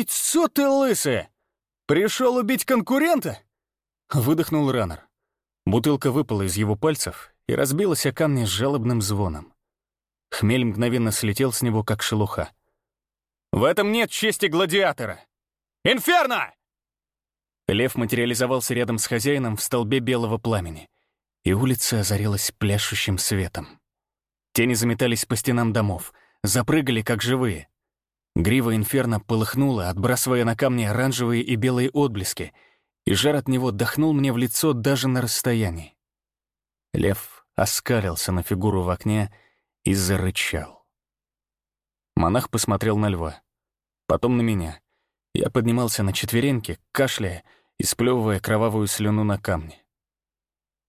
Яйцо ты лысое! Пришел убить конкурента?» Выдохнул Раннер. Бутылка выпала из его пальцев и разбилась о камни с жалобным звоном. Хмель мгновенно слетел с него, как шелуха. «В этом нет чести гладиатора! Инферно!» Лев материализовался рядом с хозяином в столбе белого пламени, и улица озарилась пляшущим светом. Тени заметались по стенам домов, запрыгали, как живые. Грива инферно полыхнула, отбрасывая на камни оранжевые и белые отблески, и жар от него дохнул мне в лицо даже на расстоянии. Лев оскалился на фигуру в окне и зарычал. Монах посмотрел на льва, потом на меня. Я поднимался на четвереньки, кашляя и сплевывая кровавую слюну на камни.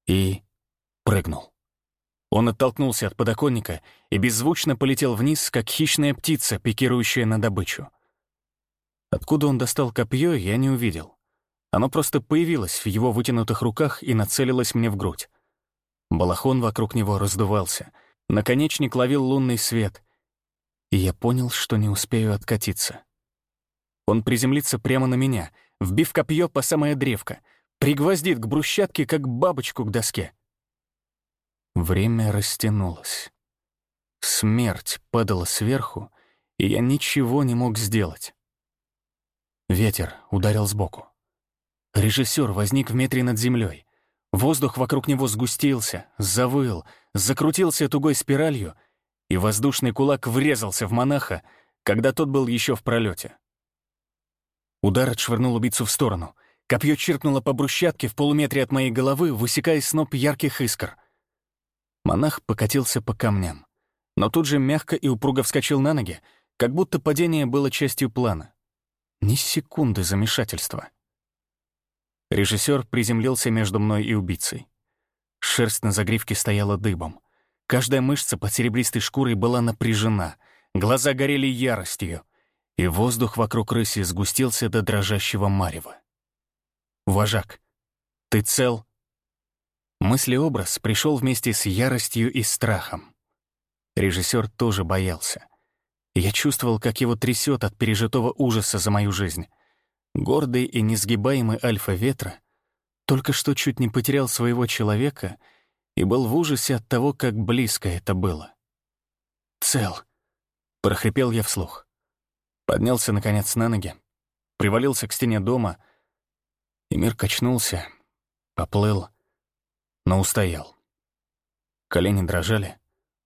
И прыгнул. Он оттолкнулся от подоконника и беззвучно полетел вниз, как хищная птица, пикирующая на добычу. Откуда он достал копье, я не увидел. Оно просто появилось в его вытянутых руках и нацелилось мне в грудь. Балахон вокруг него раздувался. Наконечник ловил лунный свет. И я понял, что не успею откатиться. Он приземлится прямо на меня, вбив копье по самое древко, пригвоздит к брусчатке, как бабочку к доске. Время растянулось. Смерть падала сверху, и я ничего не мог сделать. Ветер ударил сбоку. Режиссер возник в метре над землей. Воздух вокруг него сгустился, завыл, закрутился тугой спиралью, и воздушный кулак врезался в монаха, когда тот был еще в пролете. Удар отшвырнул убийцу в сторону. Копье чиркнуло по брусчатке в полуметре от моей головы, высекая сноп ярких искр. Монах покатился по камням, но тут же мягко и упруго вскочил на ноги, как будто падение было частью плана. Ни секунды замешательства. Режиссер приземлился между мной и убийцей. Шерсть на загривке стояла дыбом. Каждая мышца под серебристой шкурой была напряжена, глаза горели яростью, и воздух вокруг рыси сгустился до дрожащего марева. «Вожак, ты цел?» Мыслеобраз пришел вместе с яростью и страхом. Режиссер тоже боялся. Я чувствовал, как его трясет от пережитого ужаса за мою жизнь. Гордый и несгибаемый альфа-ветра только что чуть не потерял своего человека и был в ужасе от того, как близко это было. «Цел!» — прохрипел я вслух. Поднялся, наконец, на ноги, привалился к стене дома, и мир качнулся, поплыл, но устоял. Колени дрожали,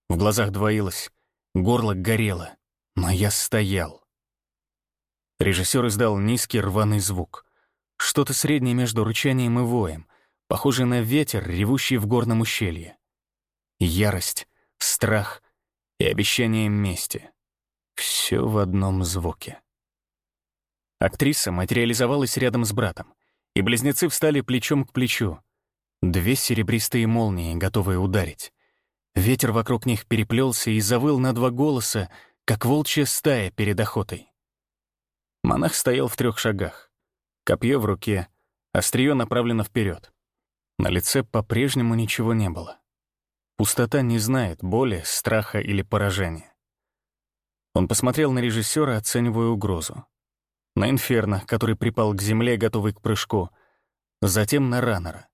в глазах двоилось, горло горело, но я стоял. Режиссер издал низкий рваный звук. Что-то среднее между рычанием и воем, похожее на ветер, ревущий в горном ущелье. Ярость, страх и обещание мести. Все в одном звуке. Актриса материализовалась рядом с братом, и близнецы встали плечом к плечу. Две серебристые молнии, готовые ударить. Ветер вокруг них переплелся и завыл на два голоса, как волчья стая перед охотой. Монах стоял в трех шагах. Копье в руке, острие направлено вперед. На лице по-прежнему ничего не было. Пустота не знает боли, страха или поражения. Он посмотрел на режиссера, оценивая угрозу. На Инферно, который припал к земле, готовый к прыжку. Затем на Раннера.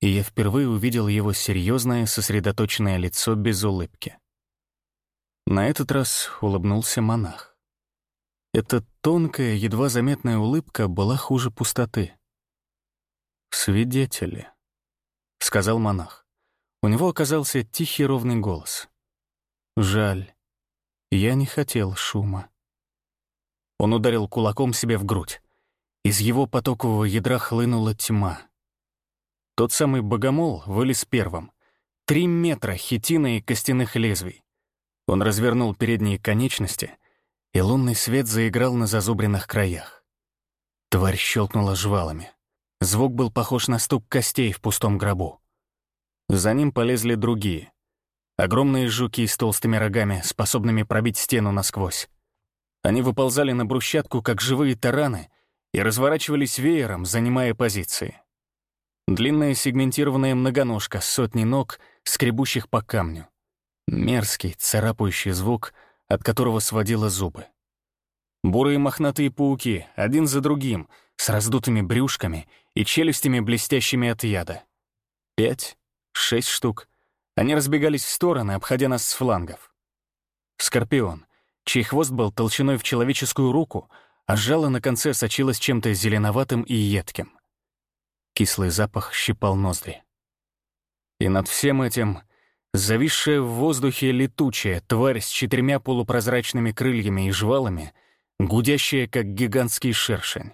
И я впервые увидел его серьезное, сосредоточенное лицо без улыбки. На этот раз улыбнулся монах. Эта тонкая, едва заметная улыбка была хуже пустоты. «Свидетели», — сказал монах. У него оказался тихий ровный голос. «Жаль, я не хотел шума». Он ударил кулаком себе в грудь. Из его потокового ядра хлынула тьма. Тот самый богомол вылез первым. Три метра хитина и костяных лезвий. Он развернул передние конечности — и лунный свет заиграл на зазубренных краях. Тварь щелкнула жвалами. Звук был похож на стук костей в пустом гробу. За ним полезли другие. Огромные жуки с толстыми рогами, способными пробить стену насквозь. Они выползали на брусчатку, как живые тараны, и разворачивались веером, занимая позиции. Длинная сегментированная многоножка с сотней ног, скребущих по камню. Мерзкий, царапающий звук — от которого сводило зубы. Бурые мохнатые пауки, один за другим, с раздутыми брюшками и челюстями, блестящими от яда. Пять, шесть штук. Они разбегались в стороны, обходя нас с флангов. Скорпион, чей хвост был толщиной в человеческую руку, а жало на конце сочилось чем-то зеленоватым и едким. Кислый запах щипал ноздри. И над всем этим зависшая в воздухе летучая тварь с четырьмя полупрозрачными крыльями и жвалами, гудящая, как гигантский шершень.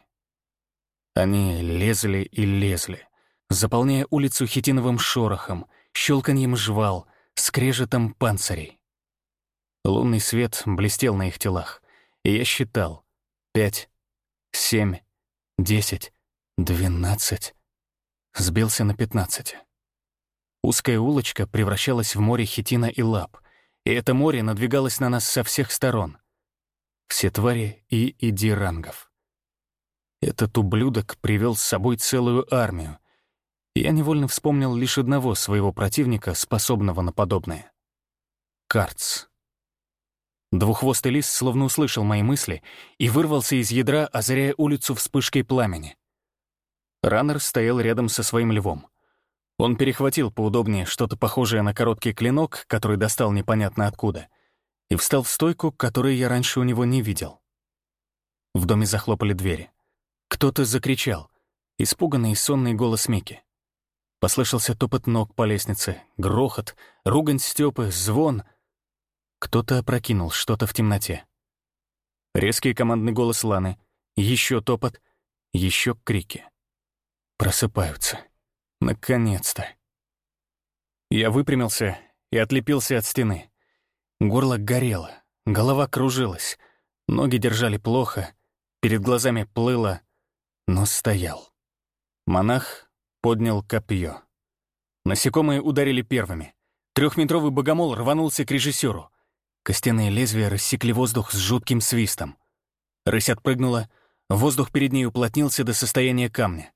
Они лезли и лезли, заполняя улицу хитиновым шорохом, щелканьем жвал, скрежетом панцирей. Лунный свет блестел на их телах, и я считал — пять, семь, десять, двенадцать. Сбился на пятнадцати. Узкая улочка превращалась в море хитина и лап, и это море надвигалось на нас со всех сторон. Все твари и идирангов. Этот ублюдок привел с собой целую армию. Я невольно вспомнил лишь одного своего противника, способного на подобное. Карц. Двуххвостый лис словно услышал мои мысли и вырвался из ядра, озаряя улицу вспышкой пламени. Раннер стоял рядом со своим львом. Он перехватил поудобнее что-то похожее на короткий клинок, который достал непонятно откуда, и встал в стойку, которую я раньше у него не видел. В доме захлопали двери. Кто-то закричал. Испуганный и сонный голос Мики. Послышался топот ног по лестнице, грохот, ругань Стёпы, звон. Кто-то опрокинул что-то в темноте. Резкий командный голос Ланы, еще топот, еще крики. Просыпаются. Наконец-то. Я выпрямился и отлепился от стены. Горло горело, голова кружилась, ноги держали плохо, перед глазами плыло, но стоял. Монах поднял копье. Насекомые ударили первыми. Трехметровый богомол рванулся к режиссеру. Костяные лезвия рассекли воздух с жутким свистом. Рысь отпрыгнула, воздух перед ней уплотнился до состояния камня.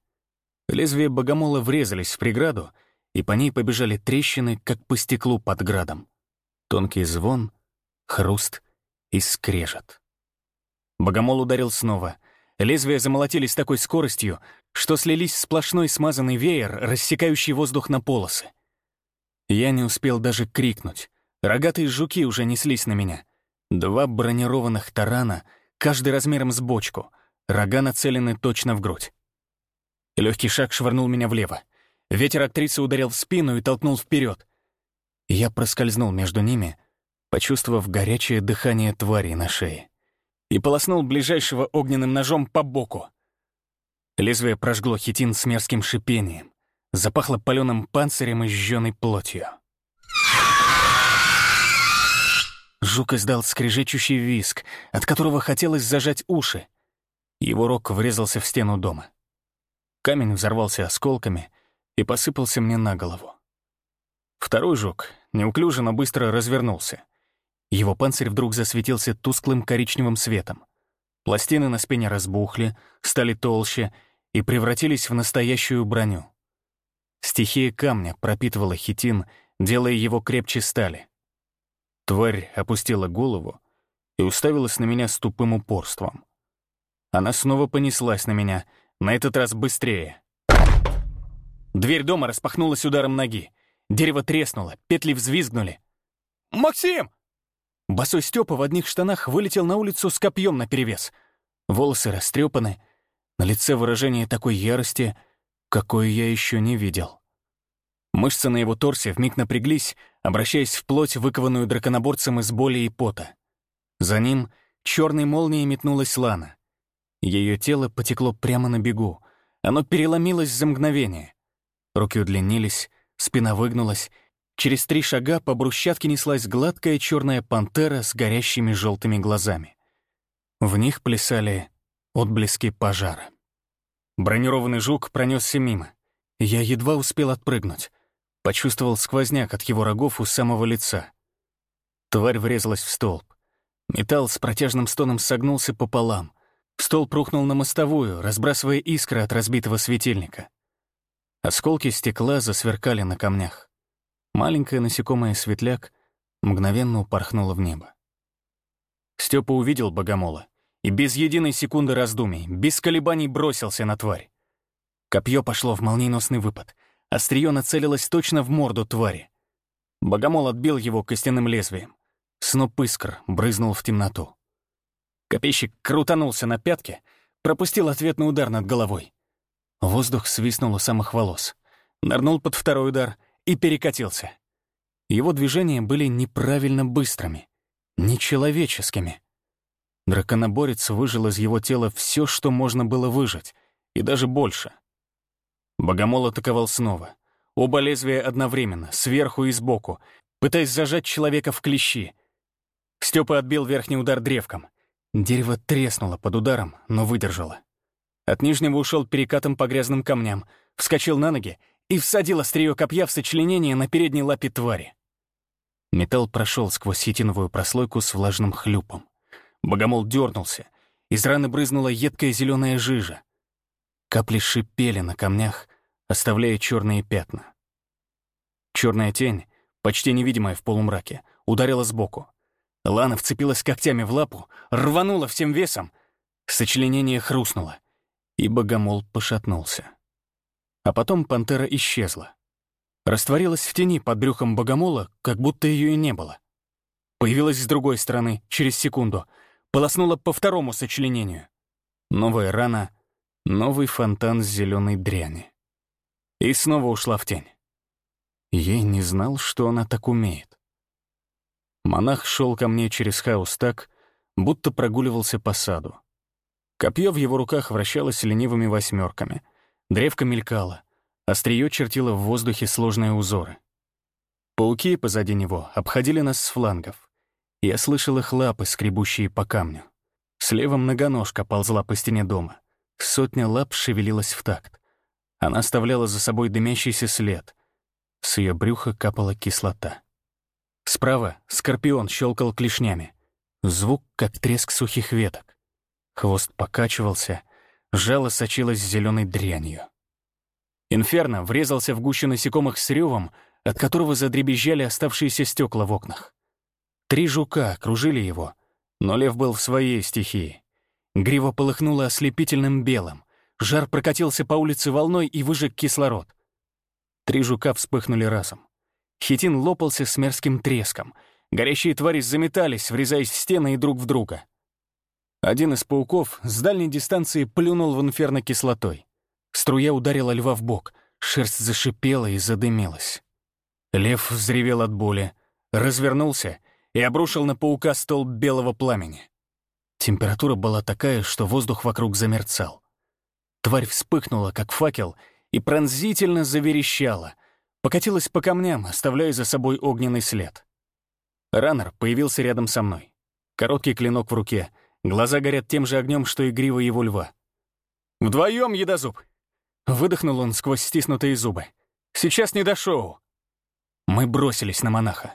Лезвия богомола врезались в преграду, и по ней побежали трещины, как по стеклу под градом. Тонкий звон, хруст и скрежет. Богомол ударил снова — Лезвия замолотили с такой скоростью, что слились в сплошной смазанный веер, рассекающий воздух на полосы. Я не успел даже крикнуть. Рогатые жуки уже неслись на меня. Два бронированных тарана, каждый размером с бочку, рога нацелены точно в грудь. Легкий шаг швырнул меня влево. Ветер актрисы ударил в спину и толкнул вперед. Я проскользнул между ними, почувствовав горячее дыхание твари на шее и полоснул ближайшего огненным ножом по боку. Лезвие прожгло хитин с мерзким шипением, запахло паленым панцирем и жженой плотью. Жук издал скрежечущий виск, от которого хотелось зажать уши. Его рог врезался в стену дома. Камень взорвался осколками и посыпался мне на голову. Второй жук неуклюже, но быстро развернулся — его панцирь вдруг засветился тусклым коричневым светом. Пластины на спине разбухли, стали толще и превратились в настоящую броню. Стихия камня пропитывала хитин, делая его крепче стали. Тварь опустила голову и уставилась на меня с тупым упорством. Она снова понеслась на меня, на этот раз быстрее. Дверь дома распахнулась ударом ноги. Дерево треснуло, петли взвизгнули. «Максим!» Босой Степа в одних штанах вылетел на улицу с копьем наперевес. Волосы растрепаны, на лице выражение такой ярости, какой я еще не видел. Мышцы на его торсе вмиг напряглись, обращаясь в плоть, выкованную драконоборцем из боли и пота. За ним черной молнией метнулась Лана. Ее тело потекло прямо на бегу. Оно переломилось за мгновение. Руки удлинились, спина выгнулась, Через три шага по брусчатке неслась гладкая черная пантера с горящими желтыми глазами. В них плясали отблески пожара. Бронированный жук пронесся мимо. Я едва успел отпрыгнуть. Почувствовал сквозняк от его рогов у самого лица. Тварь врезалась в столб. Металл с протяжным стоном согнулся пополам. Столб рухнул на мостовую, разбрасывая искры от разбитого светильника. Осколки стекла засверкали на камнях. Маленькое насекомое светляк мгновенно упорхнуло в небо. Степа увидел богомола и без единой секунды раздумий, без колебаний бросился на тварь. Копье пошло в молниеносный выпад. Острие нацелилось точно в морду твари. Богомол отбил его костяным лезвием. Сноп искр брызнул в темноту. Копейщик крутанулся на пятке, пропустил ответный удар над головой. Воздух свистнул у самых волос. Нырнул под второй удар и перекатился. Его движения были неправильно быстрыми, нечеловеческими. Драконоборец выжил из его тела все, что можно было выжить, и даже больше. Богомол атаковал снова. Оба лезвия одновременно, сверху и сбоку, пытаясь зажать человека в клещи. Степа отбил верхний удар древком. Дерево треснуло под ударом, но выдержало. От нижнего ушел перекатом по грязным камням, вскочил на ноги и всадил острие копья в сочленение на передней лапе твари. Металл прошел сквозь хитиновую прослойку с влажным хлюпом. Богомол дернулся. Из раны брызнула едкая зеленая жижа. Капли шипели на камнях, оставляя черные пятна. Черная тень, почти невидимая в полумраке, ударила сбоку. Лана вцепилась когтями в лапу, рванула всем весом. Сочленение хрустнуло, и богомол пошатнулся. А потом пантера исчезла. Растворилась в тени под брюхом богомола, как будто ее и не было. Появилась с другой стороны, через секунду, полоснула по второму сочленению. Новая рана, новый фонтан с зеленой дряни. И снова ушла в тень. Ей не знал, что она так умеет. Монах шел ко мне через хаос так, будто прогуливался по саду. Копье в его руках вращалось ленивыми восьмерками, древко мелькало, острие чертило в воздухе сложные узоры. Пауки позади него обходили нас с флангов. Я слышал их лапы, скребущие по камню. Слева многоножка ползла по стене дома. Сотня лап шевелилась в такт. Она оставляла за собой дымящийся след. С ее брюха капала кислота. Справа скорпион щелкал клешнями. Звук, как треск сухих веток. Хвост покачивался, жало сочилось зеленой дрянью. Инферно врезался в гущу насекомых с ревом, от которого задребезжали оставшиеся стекла в окнах. Три жука кружили его, но лев был в своей стихии. Грива полыхнула ослепительным белым, жар прокатился по улице волной и выжег кислород. Три жука вспыхнули разом. Хитин лопался с мерзким треском. Горящие твари заметались, врезаясь в стены и друг в друга. Один из пауков с дальней дистанции плюнул в инферно кислотой. Струя ударила льва в бок, шерсть зашипела и задымилась. Лев взревел от боли, развернулся и обрушил на паука столб белого пламени. Температура была такая, что воздух вокруг замерцал. Тварь вспыхнула, как факел, и пронзительно заверещала, покатилась по камням, оставляя за собой огненный след. Раннер появился рядом со мной. Короткий клинок в руке, глаза горят тем же огнем, что и грива его льва. «Вдвоем, едозуб!» Выдохнул он сквозь стиснутые зубы. «Сейчас не до шоу!» Мы бросились на монаха.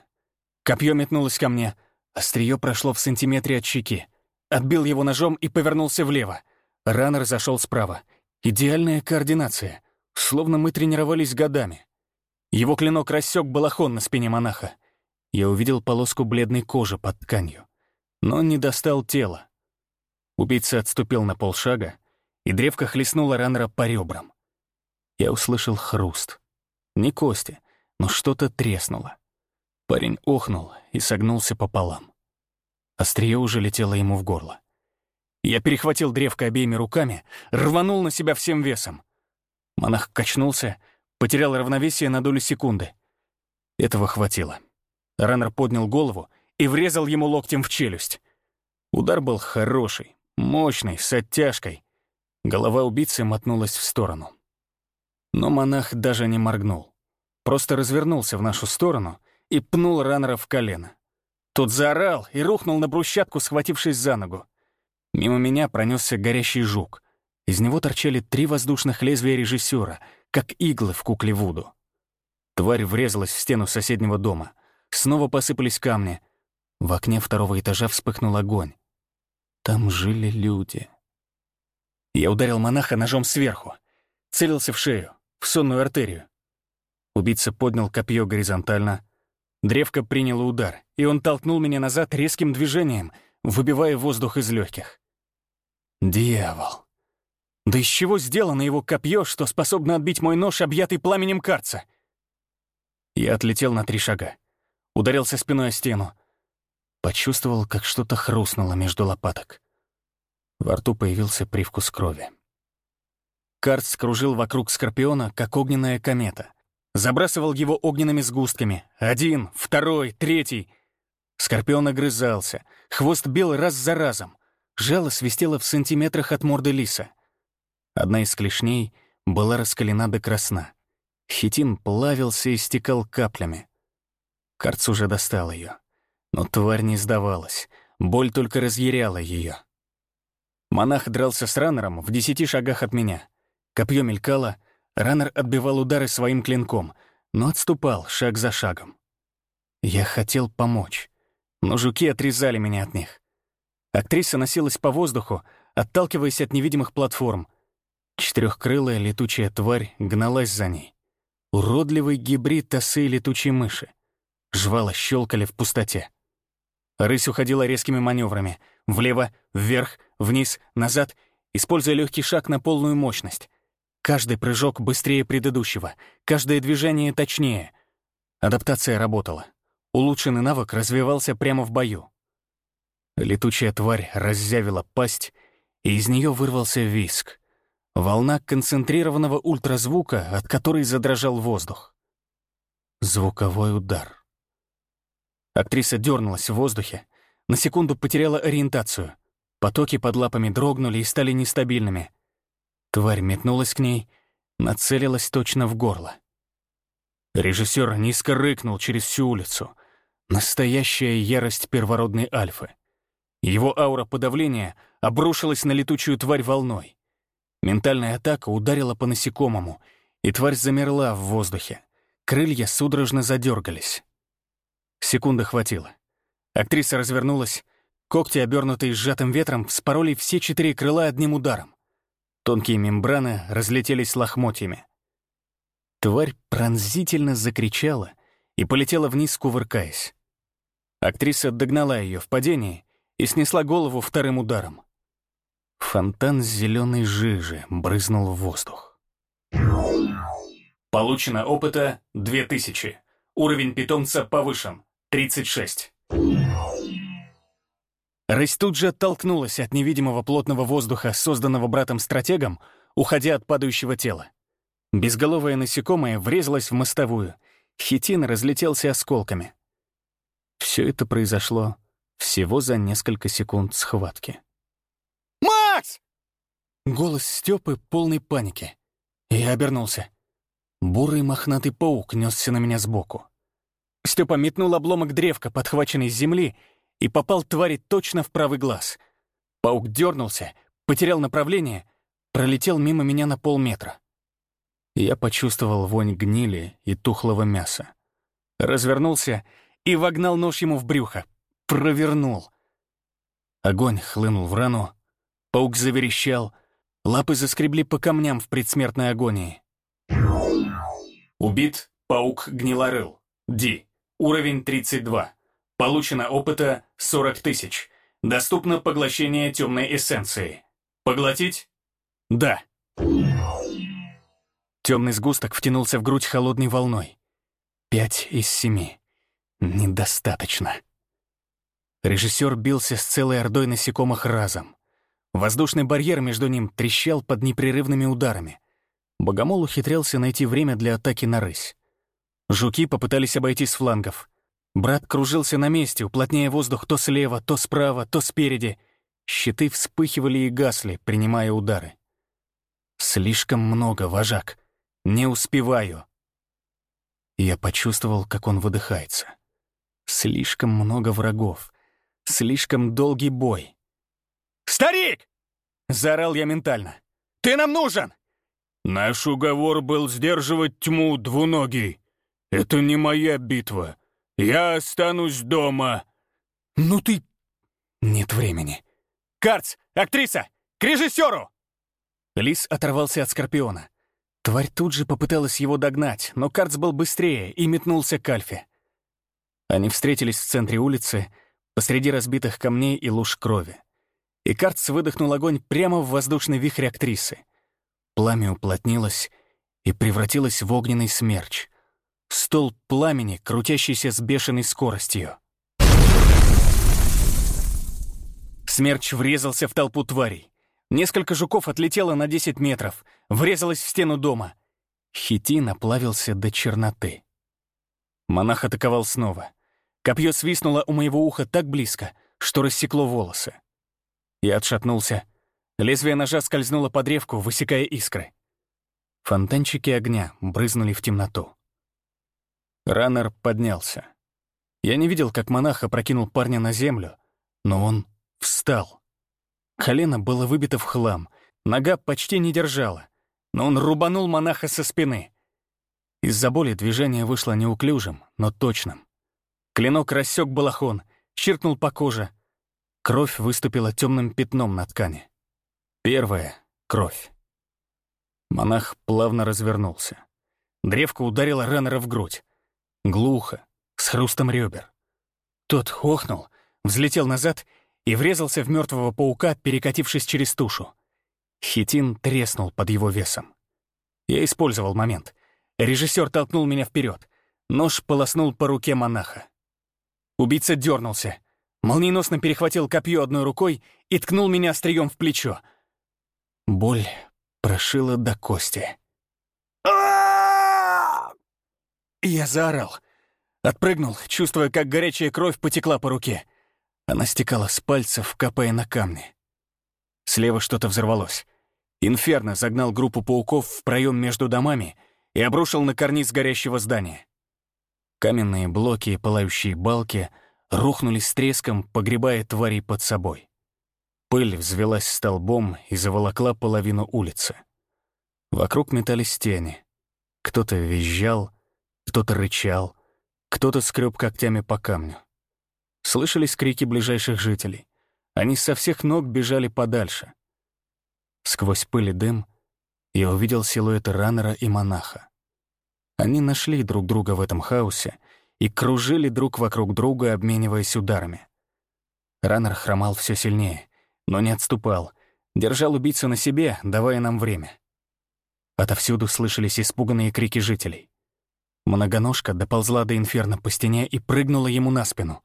Копье метнулось ко мне, острие прошло в сантиметре от щеки. Отбил его ножом и повернулся влево. Раннер зашел справа. Идеальная координация, словно мы тренировались годами. Его клинок рассек балахон на спине монаха. Я увидел полоску бледной кожи под тканью, но не достал тела. Убийца отступил на полшага, и древко хлестнуло Раннера по ребрам. Я услышал хруст. Не кости, но что-то треснуло. Парень охнул и согнулся пополам. Острие уже летело ему в горло. Я перехватил древко обеими руками, рванул на себя всем весом. Монах качнулся, потерял равновесие на долю секунды. Этого хватило. Раннер поднял голову и врезал ему локтем в челюсть. Удар был хороший, мощный, с оттяжкой. Голова убийцы мотнулась в сторону. Но монах даже не моргнул. Просто развернулся в нашу сторону и пнул раннера в колено. Тот заорал и рухнул на брусчатку, схватившись за ногу. Мимо меня пронесся горящий жук. Из него торчали три воздушных лезвия режиссера, как иглы в кукле Вуду. Тварь врезалась в стену соседнего дома. Снова посыпались камни. В окне второго этажа вспыхнул огонь. Там жили люди. Я ударил монаха ножом сверху. Целился в шею в сонную артерию. Убийца поднял копье горизонтально. Древко приняло удар, и он толкнул меня назад резким движением, выбивая воздух из легких. Дьявол. Да из чего сделано его копье, что способно отбить мой нож, объятый пламенем карца? Я отлетел на три шага. Ударился спиной о стену. Почувствовал, как что-то хрустнуло между лопаток. Во рту появился привкус крови. Карт скружил вокруг Скорпиона, как огненная комета. Забрасывал его огненными сгустками. Один, второй, третий. Скорпион огрызался. Хвост бел раз за разом. Жало свистело в сантиметрах от морды лиса. Одна из клешней была раскалена до красна. Хитин плавился и стекал каплями. Карц уже достал ее, Но тварь не сдавалась. Боль только разъяряла ее. Монах дрался с раннером в десяти шагах от меня. Копье мелькало, раннер отбивал удары своим клинком, но отступал шаг за шагом. Я хотел помочь, но жуки отрезали меня от них. Актриса носилась по воздуху, отталкиваясь от невидимых платформ. Четырехкрылая летучая тварь гналась за ней. Уродливый гибрид осы и летучей мыши. Жвала щелкали в пустоте. Рысь уходила резкими маневрами. Влево, вверх, вниз, назад, используя легкий шаг на полную мощность. Каждый прыжок быстрее предыдущего, каждое движение точнее. Адаптация работала. Улучшенный навык развивался прямо в бою. Летучая тварь раззявила пасть, и из нее вырвался виск. Волна концентрированного ультразвука, от которой задрожал воздух. Звуковой удар. Актриса дернулась в воздухе, на секунду потеряла ориентацию. Потоки под лапами дрогнули и стали нестабильными. Тварь метнулась к ней, нацелилась точно в горло. Режиссер низко рыкнул через всю улицу. Настоящая ярость первородной альфы. Его аура подавления обрушилась на летучую тварь волной. Ментальная атака ударила по насекомому, и тварь замерла в воздухе. Крылья судорожно задергались. Секунды хватило. Актриса развернулась. Когти, обернутые сжатым ветром, вспороли все четыре крыла одним ударом. Тонкие мембраны разлетелись лохмотьями. Тварь пронзительно закричала и полетела вниз, кувыркаясь. Актриса догнала ее в падении и снесла голову вторым ударом. Фонтан зеленой жижи брызнул в воздух. Получено опыта 2000. Уровень питомца повышен. 36. Рысь тут же оттолкнулась от невидимого плотного воздуха, созданного братом-стратегом, уходя от падающего тела. Безголовое насекомое врезалось в мостовую. Хитин разлетелся осколками. Все это произошло всего за несколько секунд схватки. «Макс!» Голос Степы полной паники. Я обернулся. Бурый мохнатый паук несся на меня сбоку. Степа метнул обломок древка, подхваченный с земли, и попал твари точно в правый глаз. Паук дернулся, потерял направление, пролетел мимо меня на полметра. Я почувствовал вонь гнили и тухлого мяса. Развернулся и вогнал нож ему в брюхо, провернул. Огонь хлынул в рану, паук заверещал, лапы заскребли по камням в предсмертной агонии. Убит паук гнилорыл. Ди. Уровень 32. Получено опыта 40 тысяч. Доступно поглощение темной эссенции. Поглотить? Да. Темный сгусток втянулся в грудь холодной волной. Пять из семи. Недостаточно. Режиссер бился с целой ордой насекомых разом. Воздушный барьер между ним трещал под непрерывными ударами. Богомол ухитрялся найти время для атаки на рысь. Жуки попытались обойти с флангов. Брат кружился на месте, уплотняя воздух то слева, то справа, то спереди. Щиты вспыхивали и гасли, принимая удары. «Слишком много, вожак. Не успеваю». Я почувствовал, как он выдыхается. Слишком много врагов. Слишком долгий бой. «Старик!» — заорал я ментально. «Ты нам нужен!» «Наш уговор был сдерживать тьму двуногий. Это не моя битва. Я останусь дома». «Ну ты...» «Нет времени». «Карц! Актриса! К режиссеру!» Лис оторвался от Скорпиона. Тварь тут же попыталась его догнать, но Карц был быстрее и метнулся к Альфе. Они встретились в центре улицы, посреди разбитых камней и луж крови. И Картс выдохнул огонь прямо в воздушный вихрь актрисы. Пламя уплотнилось и превратилось в огненный смерч. Стол пламени, крутящийся с бешеной скоростью. Смерч врезался в толпу тварей. Несколько жуков отлетело на 10 метров, врезалось в стену дома. Хитин оплавился до черноты. Монах атаковал снова. Копье свистнуло у моего уха так близко, что рассекло волосы. Я отшатнулся. Лезвие ножа скользнуло под древку, высекая искры. Фонтанчики огня брызнули в темноту. Раннер поднялся. Я не видел, как монах опрокинул парня на землю, но он встал. Колено было выбито в хлам, нога почти не держала, но он рубанул монаха со спины. Из-за боли движение вышло неуклюжим, но точным. Клинок рассек балахон, чиркнул по коже. Кровь выступила темным пятном на ткани. Первая — кровь. Монах плавно развернулся. Древко ударило Раннера в грудь. Глухо, с хрустом ребер. Тот хохнул, взлетел назад и врезался в мертвого паука, перекатившись через тушу. Хитин треснул под его весом. Я использовал момент. Режиссер толкнул меня вперед. Нож полоснул по руке монаха. Убийца дернулся, молниеносно перехватил копье одной рукой и ткнул меня острием в плечо. Боль прошила до кости. Я заорал. Отпрыгнул, чувствуя, как горячая кровь потекла по руке. Она стекала с пальцев, капая на камни. Слева что-то взорвалось. Инферно загнал группу пауков в проем между домами и обрушил на карниз горящего здания. Каменные блоки и пылающие балки рухнули с треском, погребая тварей под собой. Пыль взвелась столбом и заволокла половину улицы. Вокруг метались тени. Кто-то визжал, кто-то рычал, кто-то скреб когтями по камню. Слышались крики ближайших жителей. Они со всех ног бежали подальше. Сквозь пыль и дым я увидел силуэты раннера и монаха. Они нашли друг друга в этом хаосе и кружили друг вокруг друга, обмениваясь ударами. Раннер хромал все сильнее, но не отступал, держал убийцу на себе, давая нам время. Отовсюду слышались испуганные крики жителей. Многоножка доползла до инферно по стене и прыгнула ему на спину.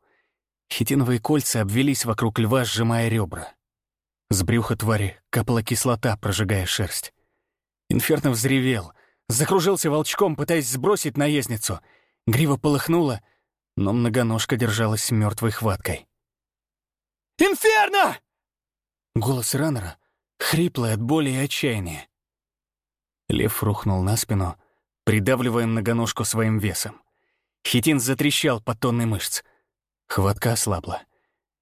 Хитиновые кольца обвелись вокруг льва, сжимая ребра. С брюха твари капала кислота, прожигая шерсть. Инферно взревел, закружился волчком, пытаясь сбросить наездницу. Грива полыхнула, но многоножка держалась мертвой хваткой. «Инферно!» Голос раннера, хриплый от боли и отчаяния. Лев рухнул на спину, придавливая многоножку своим весом. Хитин затрещал под тонной мышц. Хватка ослабла.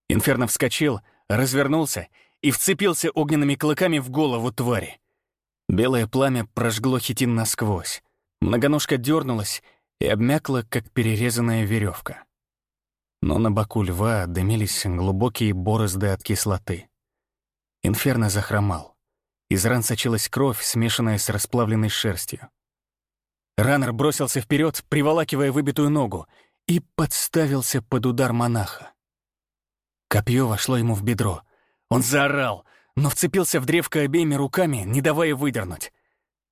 Инферно вскочил, развернулся и вцепился огненными клыками в голову твари. Белое пламя прожгло хитин насквозь. Многоножка дернулась и обмякла, как перерезанная веревка. Но на боку льва дымились глубокие борозды от кислоты. Инферно захромал. Из ран сочилась кровь, смешанная с расплавленной шерстью. Раннер бросился вперед, приволакивая выбитую ногу, и подставился под удар монаха. Копье вошло ему в бедро. Он заорал, но вцепился в древко обеими руками, не давая выдернуть.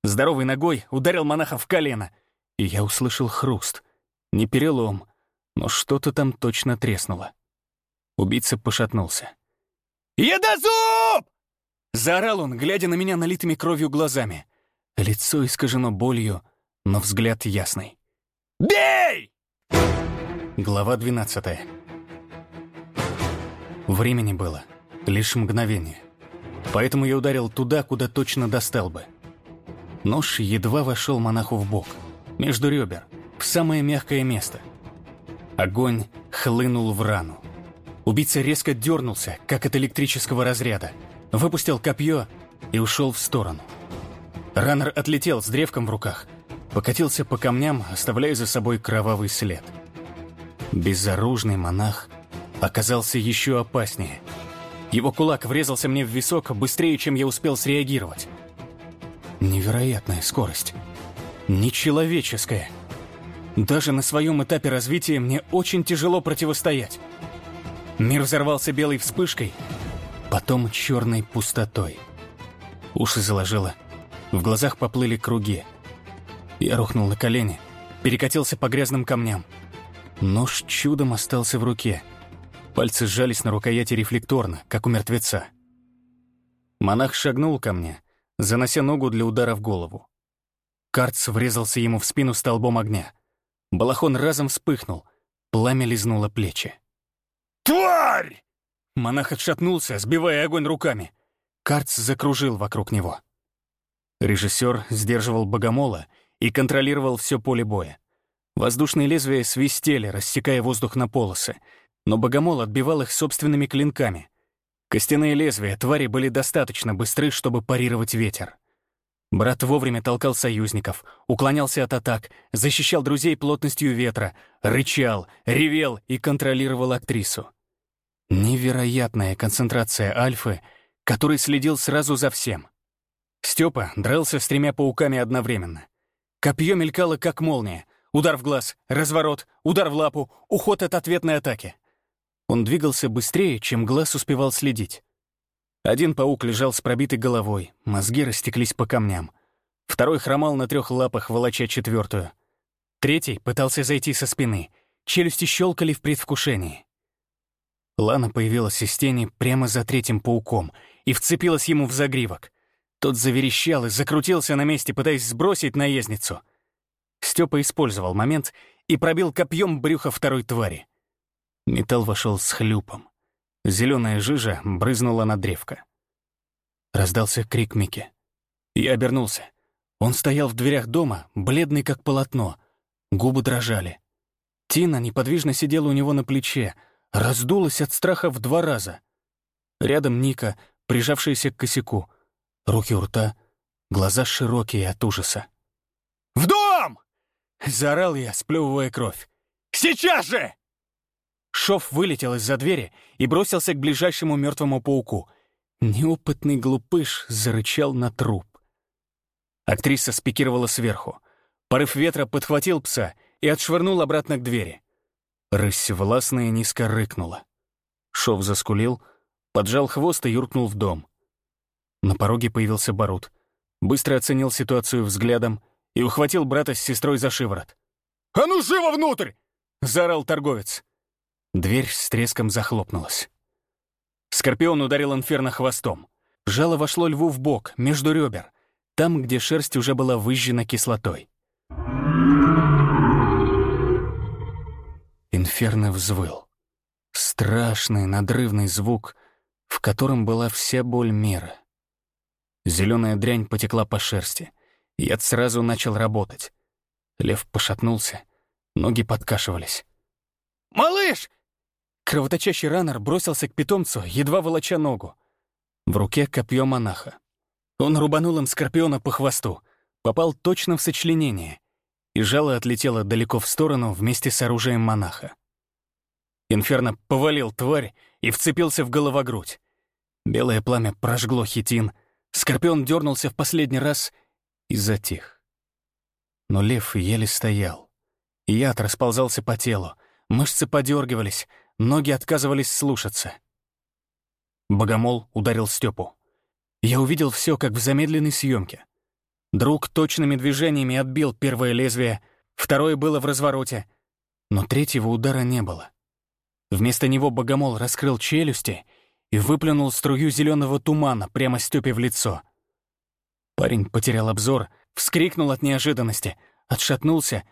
Здоровой ногой ударил монаха в колено, и я услышал хруст. Не перелом, но что-то там точно треснуло. Убийца пошатнулся. «Едозуб!» Заорал он, глядя на меня налитыми кровью глазами. Лицо искажено болью, но взгляд ясный. «Бей!» Глава 12 Времени было лишь мгновение. Поэтому я ударил туда, куда точно достал бы. Нож едва вошел монаху в бок, между ребер, в самое мягкое место. Огонь хлынул в рану. Убийца резко дернулся, как от электрического разряда, выпустил копье и ушел в сторону. Раннер отлетел с древком в руках, покатился по камням, оставляя за собой кровавый след — Безоружный монах оказался еще опаснее. Его кулак врезался мне в висок быстрее, чем я успел среагировать. Невероятная скорость. Нечеловеческая. Даже на своем этапе развития мне очень тяжело противостоять. Мир взорвался белой вспышкой, потом черной пустотой. Уши заложило, в глазах поплыли круги. Я рухнул на колени, перекатился по грязным камням. Нож чудом остался в руке. Пальцы сжались на рукояти рефлекторно, как у мертвеца. Монах шагнул ко мне, занося ногу для удара в голову. Карц врезался ему в спину столбом огня. Балахон разом вспыхнул, пламя лизнуло плечи. «Тварь!» Монах отшатнулся, сбивая огонь руками. Карц закружил вокруг него. Режиссер сдерживал богомола и контролировал все поле боя. Воздушные лезвия свистели, рассекая воздух на полосы, но богомол отбивал их собственными клинками. Костяные лезвия твари были достаточно быстры, чтобы парировать ветер. Брат вовремя толкал союзников, уклонялся от атак, защищал друзей плотностью ветра, рычал, ревел и контролировал актрису. Невероятная концентрация альфы, который следил сразу за всем. Степа дрался с тремя пауками одновременно. Копье мелькало, как молния. Удар в глаз, разворот, удар в лапу, уход от ответной атаки. Он двигался быстрее, чем глаз успевал следить. Один паук лежал с пробитой головой, мозги растеклись по камням. Второй хромал на трех лапах, волоча четвертую. Третий пытался зайти со спины. Челюсти щелкали в предвкушении. Лана появилась из тени прямо за третьим пауком и вцепилась ему в загривок. Тот заверещал и закрутился на месте, пытаясь сбросить наездницу. Степа использовал момент и пробил копьем брюхо второй твари. Металл вошел с хлюпом. Зеленая жижа брызнула на древко. Раздался крик Мики. Я обернулся. Он стоял в дверях дома, бледный как полотно. Губы дрожали. Тина неподвижно сидела у него на плече, раздулась от страха в два раза. Рядом Ника, прижавшаяся к косяку. Руки у рта, глаза широкие от ужаса. «В дом!» — заорал я, сплевывая кровь. «Сейчас же!» Шов вылетел из-за двери и бросился к ближайшему мертвому пауку. Неопытный глупыш зарычал на труп. Актриса спикировала сверху. Порыв ветра подхватил пса и отшвырнул обратно к двери. Рысь властная низко рыкнула. Шов заскулил, поджал хвост и юркнул в дом. На пороге появился Барут. Быстро оценил ситуацию взглядом и ухватил брата с сестрой за шиворот. «А ну живо внутрь!» — заорал торговец. Дверь с треском захлопнулась. Скорпион ударил инферно хвостом. Жало вошло льву в бок, между ребер, там, где шерсть уже была выжжена кислотой. Инферно взвыл. Страшный надрывный звук, в котором была вся боль мира. Зеленая дрянь потекла по шерсти. Яд сразу начал работать. Лев пошатнулся, ноги подкашивались. «Малыш!» Кровоточащий раннер бросился к питомцу, едва волоча ногу. В руке копье монаха. Он рубанул им скорпиона по хвосту, попал точно в сочленение, и жало отлетело далеко в сторону вместе с оружием монаха. Инферно повалил тварь и вцепился в головогрудь. Белое пламя прожгло хитин, скорпион дернулся в последний раз и затих. Но лев еле стоял. Яд расползался по телу, мышцы подергивались, ноги отказывались слушаться. Богомол ударил Степу. Я увидел все, как в замедленной съемке. Друг точными движениями отбил первое лезвие, второе было в развороте, но третьего удара не было. Вместо него богомол раскрыл челюсти и выплюнул струю зеленого тумана прямо Степе в лицо. Парень потерял обзор, вскрикнул от неожиданности, отшатнулся,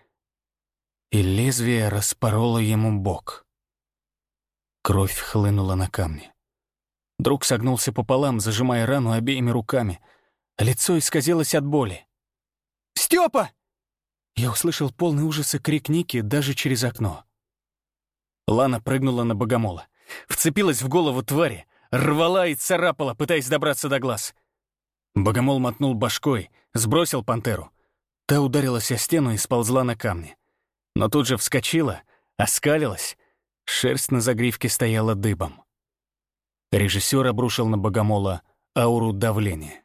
и лезвие распороло ему бок. Кровь хлынула на камни. Друг согнулся пополам, зажимая рану обеими руками. Лицо исказилось от боли. «Стёпа!» Я услышал полный ужаса крик Ники даже через окно. Лана прыгнула на богомола. Вцепилась в голову твари, рвала и царапала, пытаясь добраться до глаз. Богомол мотнул башкой, сбросил пантеру. Та ударилась о стену и сползла на камни. Но тут же вскочила, оскалилась Шерсть на загривке стояла дыбом. Режиссер обрушил на богомола ауру давления.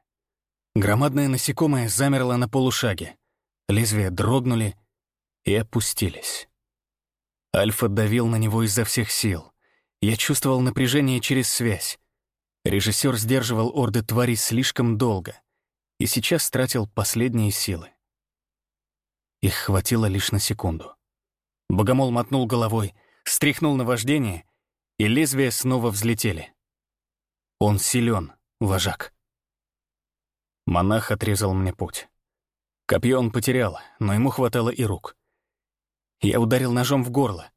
Громадное насекомое замерло на полушаге. Лезвия дрогнули и опустились. Альфа давил на него изо всех сил. Я чувствовал напряжение через связь. Режиссер сдерживал орды тварей слишком долго и сейчас тратил последние силы. Их хватило лишь на секунду. Богомол мотнул головой, стряхнул на вождение, и лезвия снова взлетели. Он силен, вожак. Монах отрезал мне путь. Копье он потерял, но ему хватало и рук. Я ударил ножом в горло.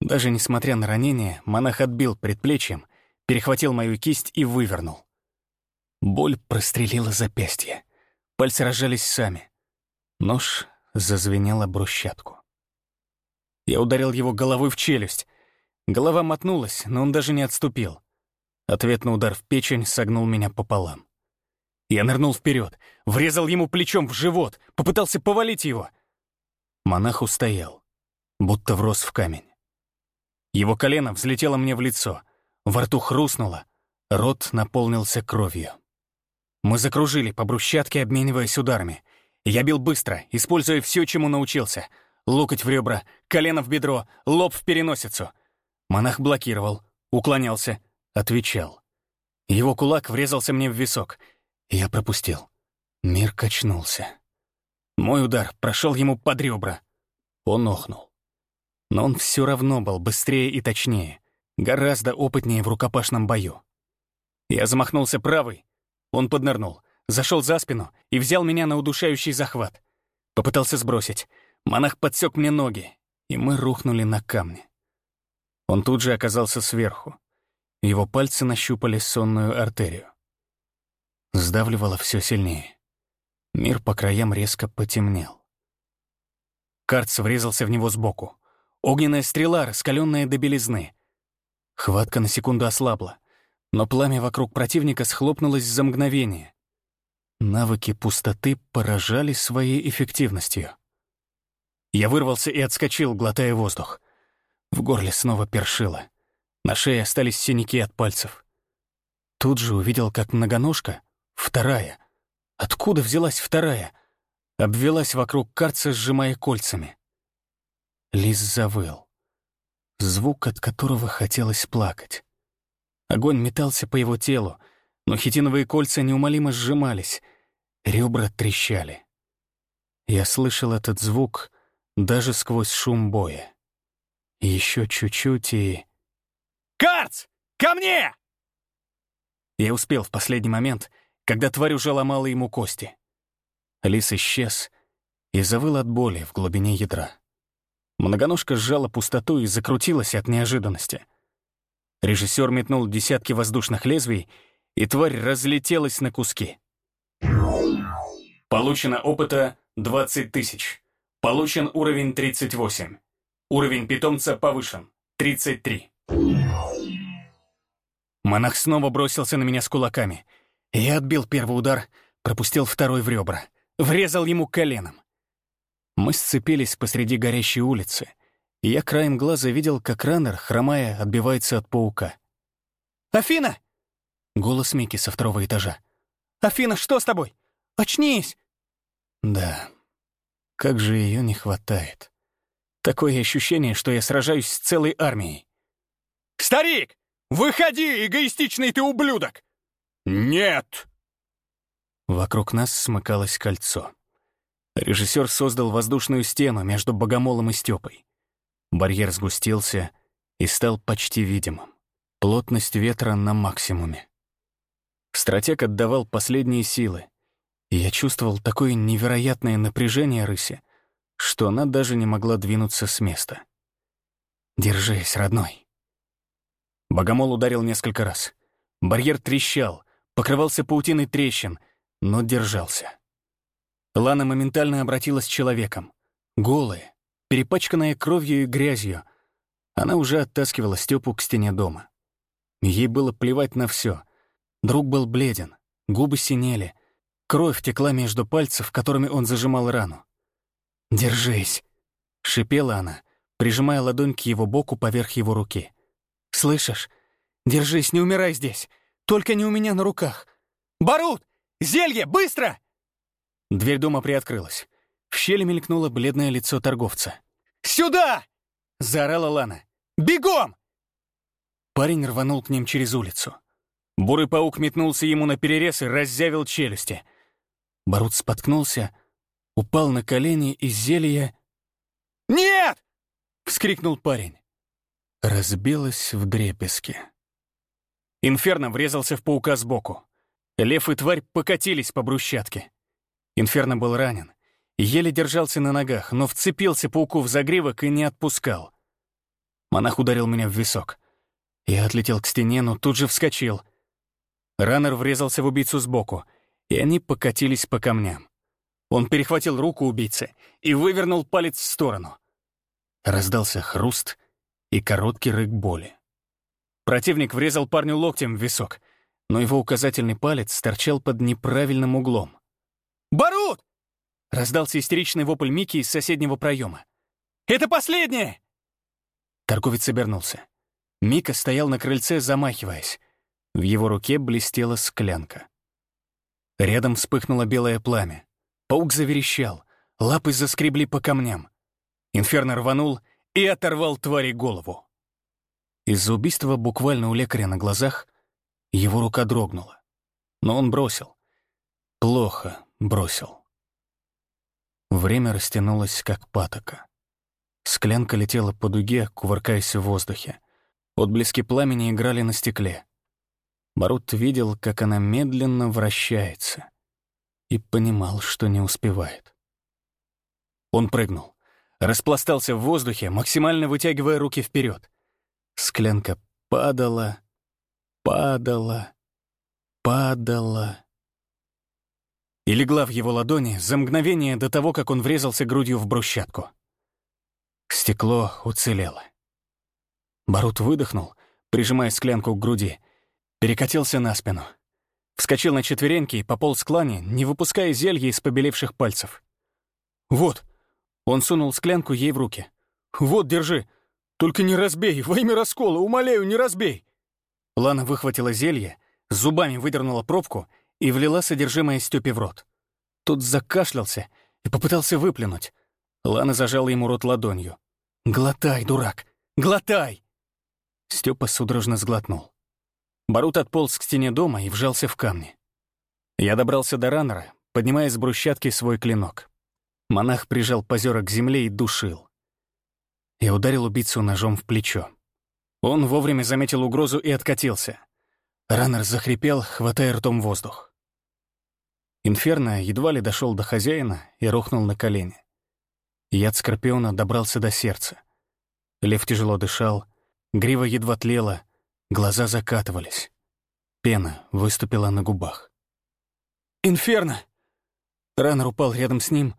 Даже несмотря на ранение, монах отбил предплечьем, перехватил мою кисть и вывернул. Боль прострелила запястье. Пальцы разжались сами. Нож зазвенел об брусчатку. Я ударил его головой в челюсть. Голова мотнулась, но он даже не отступил. Ответный удар в печень согнул меня пополам. Я нырнул вперед, врезал ему плечом в живот, попытался повалить его. Монах устоял, будто врос в камень. Его колено взлетело мне в лицо, во рту хрустнуло, рот наполнился кровью. Мы закружили по брусчатке, обмениваясь ударами. Я бил быстро, используя все, чему научился. Локоть в ребра, колено в бедро, лоб в переносицу. Монах блокировал, уклонялся, отвечал. Его кулак врезался мне в висок — я пропустил. Мир качнулся. Мой удар прошел ему под ребра. Он охнул. Но он все равно был быстрее и точнее, гораздо опытнее в рукопашном бою. Я замахнулся правой, он поднырнул, зашел за спину и взял меня на удушающий захват. Попытался сбросить. Монах подсек мне ноги, и мы рухнули на камни. Он тут же оказался сверху. Его пальцы нащупали сонную артерию сдавливало все сильнее. Мир по краям резко потемнел. Карц врезался в него сбоку. Огненная стрела, раскаленная до белизны. Хватка на секунду ослабла, но пламя вокруг противника схлопнулось за мгновение. Навыки пустоты поражали своей эффективностью. Я вырвался и отскочил, глотая воздух. В горле снова першило. На шее остались синяки от пальцев. Тут же увидел, как многоножка Вторая. Откуда взялась вторая? Обвелась вокруг карца, сжимая кольцами. Лис завыл. Звук, от которого хотелось плакать. Огонь метался по его телу, но хитиновые кольца неумолимо сжимались, ребра трещали. Я слышал этот звук даже сквозь шум боя. Еще чуть-чуть и... «Карц! Ко мне!» Я успел в последний момент — когда тварь уже ломала ему кости. Лис исчез и завыл от боли в глубине ядра. Многоножка сжала пустоту и закрутилась от неожиданности. Режиссер метнул десятки воздушных лезвий, и тварь разлетелась на куски. Получено опыта 20 тысяч. Получен уровень 38. Уровень питомца повышен. 33. Монах снова бросился на меня с кулаками — я отбил первый удар, пропустил второй в ребра, врезал ему коленом. Мы сцепились посреди горящей улицы, и я краем глаза видел, как раннер, хромая, отбивается от паука. «Афина!» — голос Мики со второго этажа. «Афина, что с тобой? Очнись!» Да, как же ее не хватает. Такое ощущение, что я сражаюсь с целой армией. «Старик! Выходи, эгоистичный ты ублюдок! «Нет!» Вокруг нас смыкалось кольцо. Режиссер создал воздушную стену между Богомолом и Степой. Барьер сгустился и стал почти видимым. Плотность ветра на максимуме. Стратег отдавал последние силы, я чувствовал такое невероятное напряжение рыси, что она даже не могла двинуться с места. «Держись, родной!» Богомол ударил несколько раз. Барьер трещал, покрывался паутиной трещин, но держался. Лана моментально обратилась человеком. Голая, перепачканная кровью и грязью. Она уже оттаскивала Степу к стене дома. Ей было плевать на все. Друг был бледен, губы синели, кровь текла между пальцев, которыми он зажимал рану. «Держись!» — шипела она, прижимая ладонь к его боку поверх его руки. «Слышишь? Держись, не умирай здесь! Только не у меня на руках. Барут! Зелье! Быстро!» Дверь дома приоткрылась. В щели мелькнуло бледное лицо торговца. «Сюда!» — заорала Лана. «Бегом!» Парень рванул к ним через улицу. Бурый паук метнулся ему на перерез и раззявил челюсти. Барут споткнулся, упал на колени и зелье... «Нет!» — вскрикнул парень. Разбилось в дрепеске. Инферно врезался в паука сбоку. Лев и тварь покатились по брусчатке. Инферно был ранен. Еле держался на ногах, но вцепился пауку в загривок и не отпускал. Монах ударил меня в висок. Я отлетел к стене, но тут же вскочил. Раннер врезался в убийцу сбоку, и они покатились по камням. Он перехватил руку убийцы и вывернул палец в сторону. Раздался хруст и короткий рык боли. Противник врезал парню локтем в висок, но его указательный палец торчал под неправильным углом. «Барут!» — раздался истеричный вопль Мики из соседнего проема. «Это последнее!» Торговец обернулся. Мика стоял на крыльце, замахиваясь. В его руке блестела склянка. Рядом вспыхнуло белое пламя. Паук заверещал, лапы заскребли по камням. Инферно рванул и оторвал твари голову. Из-за убийства буквально у лекаря на глазах его рука дрогнула. Но он бросил. Плохо бросил. Время растянулось, как патока. Склянка летела по дуге, кувыркаясь в воздухе. Отблески пламени играли на стекле. Барут видел, как она медленно вращается, и понимал, что не успевает. Он прыгнул, распластался в воздухе, максимально вытягивая руки вперед. Склянка падала, падала, падала и легла в его ладони за мгновение до того, как он врезался грудью в брусчатку. Стекло уцелело. Барут выдохнул, прижимая склянку к груди, перекатился на спину. Вскочил на четвереньки и пополз к лане, не выпуская зелья из побелевших пальцев. «Вот!» Он сунул склянку ей в руки. «Вот, держи! Только не разбей! Во имя раскола! Умоляю, не разбей!» Лана выхватила зелье, зубами выдернула пробку и влила содержимое Стёпе в рот. Тот закашлялся и попытался выплюнуть. Лана зажала ему рот ладонью. «Глотай, дурак! Глотай!» Степа судорожно сглотнул. Барут отполз к стене дома и вжался в камни. Я добрался до раннера, поднимая с брусчатки свой клинок. Монах прижал позера к земле и душил. Я ударил убийцу ножом в плечо. Он вовремя заметил угрозу и откатился. Раннер захрипел, хватая ртом воздух. Инферно едва ли дошел до хозяина и рухнул на колени. Яд Скорпиона добрался до сердца. Лев тяжело дышал, грива едва тлела, глаза закатывались. Пена выступила на губах. «Инферно!» Раннер упал рядом с ним,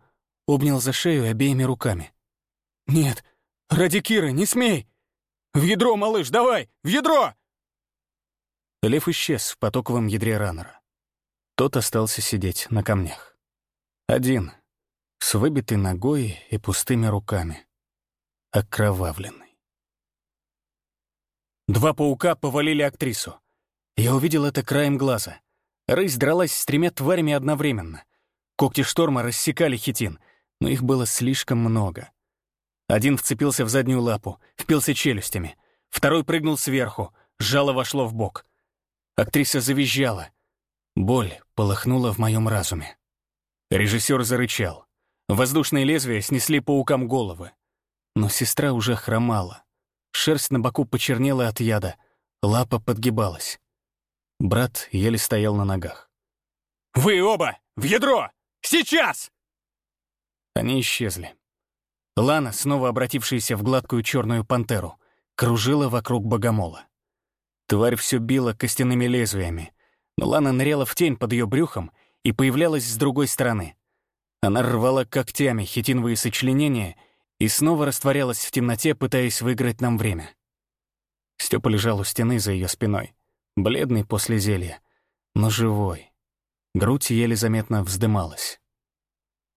обнял за шею обеими руками. «Нет, ради Киры, не смей! В ядро, малыш, давай, в ядро!» Лев исчез в потоковом ядре раннера. Тот остался сидеть на камнях. Один, с выбитой ногой и пустыми руками. Окровавленный. Два паука повалили актрису. Я увидел это краем глаза. Рысь дралась с тремя тварями одновременно. Когти шторма рассекали хитин, но их было слишком много. Один вцепился в заднюю лапу, впился челюстями. Второй прыгнул сверху, жало вошло в бок. Актриса завизжала. Боль полыхнула в моем разуме. Режиссер зарычал. Воздушные лезвия снесли паукам головы. Но сестра уже хромала. Шерсть на боку почернела от яда, лапа подгибалась. Брат еле стоял на ногах. «Вы оба! В ядро! Сейчас!» Они исчезли. Лана, снова обратившаяся в гладкую черную пантеру, кружила вокруг богомола. Тварь все била костяными лезвиями, но Лана ныряла в тень под ее брюхом и появлялась с другой стороны. Она рвала когтями хитиновые сочленения и снова растворялась в темноте, пытаясь выиграть нам время. Степа лежал у стены за ее спиной, бледный после зелья, но живой. Грудь еле заметно вздымалась.